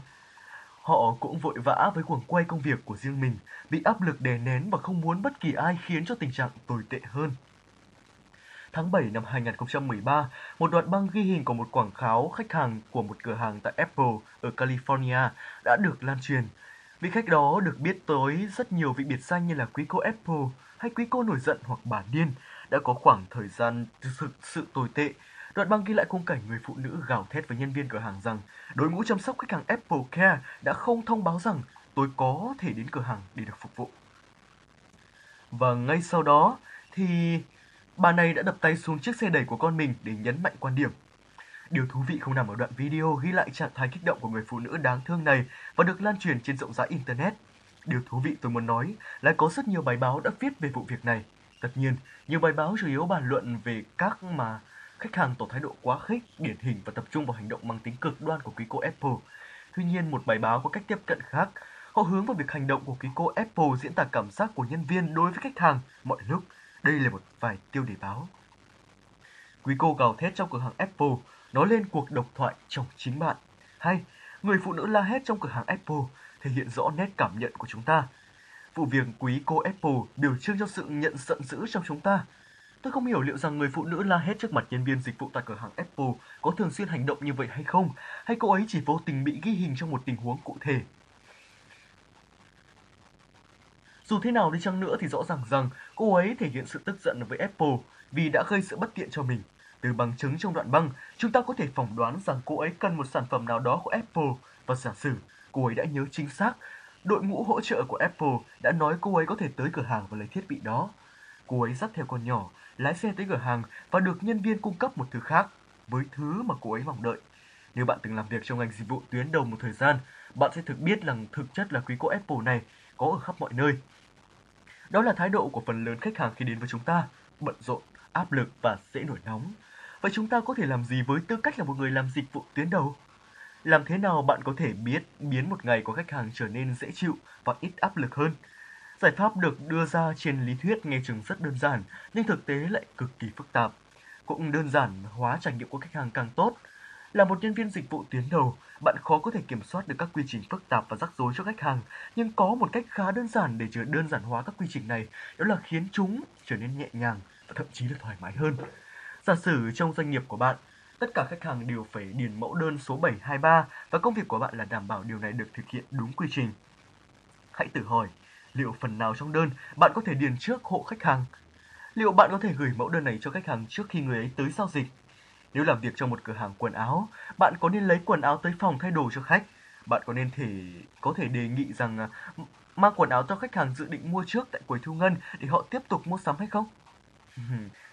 Họ cũng vội vã với cuồng quay công việc của riêng mình, bị áp lực đè nén và không muốn bất kỳ ai khiến cho tình trạng tồi tệ hơn. Tháng 7 năm 2013, một đoạn băng ghi hình của một quảng cáo khách hàng của một cửa hàng tại Apple ở California đã được lan truyền. Vị khách đó được biết tới rất nhiều vị biệt danh như là quý cô Apple hay quý cô nổi giận hoặc bà điên, đã có khoảng thời gian thực sự tồi tệ. Đoạn băng ghi lại khung cảnh người phụ nữ gào thét với nhân viên cửa hàng rằng đội ngũ chăm sóc khách hàng Apple Care đã không thông báo rằng tôi có thể đến cửa hàng để được phục vụ. Và ngay sau đó thì bà này đã đập tay xuống chiếc xe đẩy của con mình để nhấn mạnh quan điểm. Điều thú vị không nằm ở đoạn video ghi lại trạng thái kích động của người phụ nữ đáng thương này và được lan truyền trên rộng rãi Internet. Điều thú vị tôi muốn nói là có rất nhiều bài báo đã viết về vụ việc này. Tất nhiên, nhiều bài báo chủ yếu bàn luận về các mà khách hàng tỏ thái độ quá khích, điển hình và tập trung vào hành động mang tính cực đoan của quý cô Apple. Tuy nhiên, một bài báo có cách tiếp cận khác. Họ hướng vào việc hành động của quý cô Apple diễn tả cảm giác của nhân viên đối với khách hàng mọi lúc. Đây là một vài tiêu đề báo. Quý cô gào thét trong cửa hàng Apple, nói lên cuộc độc thoại trong chính bạn. Hay, người phụ nữ la hét trong cửa hàng Apple, thể hiện rõ nét cảm nhận của chúng ta. Vụ việc quý cô Apple biểu trưng cho sự nhận giận dữ trong chúng ta. Tôi không hiểu liệu rằng người phụ nữ la hét trước mặt nhân viên dịch vụ tại cửa hàng Apple có thường xuyên hành động như vậy hay không, hay cô ấy chỉ vô tình bị ghi hình trong một tình huống cụ thể. Dù thế nào đi chăng nữa thì rõ ràng rằng cô ấy thể hiện sự tức giận với Apple vì đã gây sự bất tiện cho mình. Từ bằng chứng trong đoạn băng, chúng ta có thể phỏng đoán rằng cô ấy cần một sản phẩm nào đó của Apple và giả sử cô ấy đã nhớ chính xác đội ngũ hỗ trợ của Apple đã nói cô ấy có thể tới cửa hàng và lấy thiết bị đó. Cô ấy dắt theo con nhỏ, lái xe tới cửa hàng và được nhân viên cung cấp một thứ khác với thứ mà cô ấy mong đợi. Nếu bạn từng làm việc trong ngành dịch vụ tuyến đầu một thời gian, bạn sẽ thực biết rằng thực chất là quý cô Apple này có ở khắp mọi nơi. Đó là thái độ của phần lớn khách hàng khi đến với chúng ta, bận rộn, áp lực và dễ nổi nóng. Vậy chúng ta có thể làm gì với tư cách là một người làm dịch vụ tuyến đầu? Làm thế nào bạn có thể biết biến một ngày của khách hàng trở nên dễ chịu và ít áp lực hơn? Giải pháp được đưa ra trên lý thuyết nghe chừng rất đơn giản, nhưng thực tế lại cực kỳ phức tạp. Cũng đơn giản hóa trải nghiệm của khách hàng càng tốt. Là một nhân viên dịch vụ tuyến đầu, bạn khó có thể kiểm soát được các quy trình phức tạp và rắc rối cho khách hàng, nhưng có một cách khá đơn giản để trở đơn giản hóa các quy trình này, đó là khiến chúng trở nên nhẹ nhàng và thậm chí là thoải mái hơn. Giả sử trong doanh nghiệp của bạn, tất cả khách hàng đều phải điền mẫu đơn số 723 và công việc của bạn là đảm bảo điều này được thực hiện đúng quy trình. Hãy tự hỏi, liệu phần nào trong đơn bạn có thể điền trước hộ khách hàng? Liệu bạn có thể gửi mẫu đơn này cho khách hàng trước khi người ấy tới giao dịch? Nếu làm việc trong một cửa hàng quần áo, bạn có nên lấy quần áo tới phòng thay đồ cho khách? Bạn có nên thể có thể đề nghị rằng à, mang quần áo cho khách hàng dự định mua trước tại quầy thu ngân để họ tiếp tục mua sắm hay không?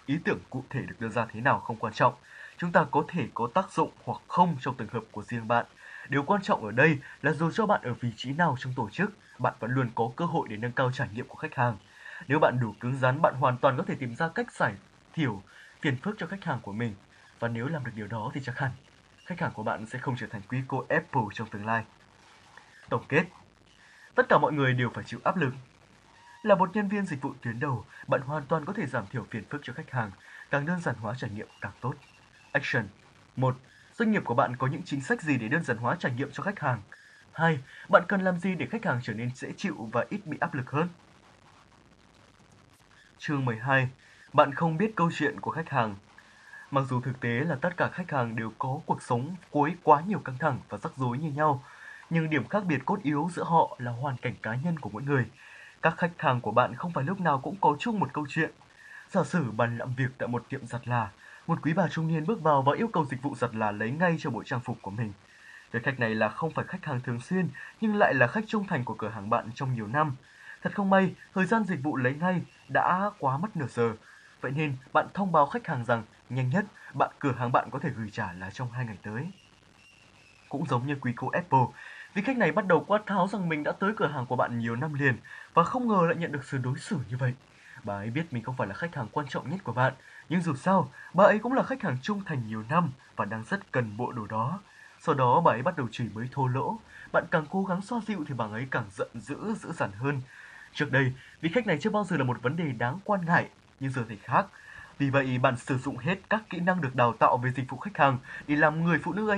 Ý tưởng cụ thể được đưa ra thế nào không quan trọng. Chúng ta có thể có tác dụng hoặc không trong trường hợp của riêng bạn. Điều quan trọng ở đây là dù cho bạn ở vị trí nào trong tổ chức, bạn vẫn luôn có cơ hội để nâng cao trải nghiệm của khách hàng. Nếu bạn đủ cứng rắn, bạn hoàn toàn có thể tìm ra cách giải thiểu phiền phức cho khách hàng của mình. Và nếu làm được điều đó thì chắc hẳn khách hàng của bạn sẽ không trở thành quý cô Apple trong tương lai. Tổng kết Tất cả mọi người đều phải chịu áp lực. Là một nhân viên dịch vụ tuyến đầu, bạn hoàn toàn có thể giảm thiểu phiền phức cho khách hàng, càng đơn giản hóa trải nghiệm càng tốt. Action 1. Doanh nghiệp của bạn có những chính sách gì để đơn giản hóa trải nghiệm cho khách hàng? 2. Bạn cần làm gì để khách hàng trở nên dễ chịu và ít bị áp lực hơn? Chương 12. Bạn không biết câu chuyện của khách hàng. Mặc dù thực tế là tất cả khách hàng đều có cuộc sống cuối quá nhiều căng thẳng và rắc rối như nhau, nhưng điểm khác biệt cốt yếu giữa họ là hoàn cảnh cá nhân của mỗi người. Các khách hàng của bạn không phải lúc nào cũng có chung một câu chuyện. Giả sử bạn làm việc tại một tiệm giặt là, một quý bà trung niên bước vào và yêu cầu dịch vụ giặt là lấy ngay cho bộ trang phục của mình. Người khách này là không phải khách hàng thường xuyên, nhưng lại là khách trung thành của cửa hàng bạn trong nhiều năm. Thật không may, thời gian dịch vụ lấy ngay đã quá mất nửa giờ. Vậy nên, bạn thông báo khách hàng rằng nhanh nhất, bạn cửa hàng bạn có thể gửi trả là trong hai ngày tới. Cũng giống như quý cô Apple, vị khách này bắt đầu quát tháo rằng mình đã tới cửa hàng của bạn nhiều năm liền và không ngờ lại nhận được sự đối xử như vậy. Bà ấy biết mình không phải là khách hàng quan trọng nhất của bạn, nhưng dù sao, bà ấy cũng là khách hàng trung thành nhiều năm và đang rất cần bộ đồ đó. Sau đó bà ấy bắt đầu chửi mới thô lỗ. Bạn càng cố gắng xoa dịu thì bà ấy càng giận dữ, dữ dằn hơn. Trước đây, vị khách này chưa bao giờ là một vấn đề đáng quan ngại, nhưng giờ thì khác. Vì vậy, bạn sử dụng hết các kỹ năng được đào tạo về dịch vụ khách hàng để làm người phụ nữ ấy.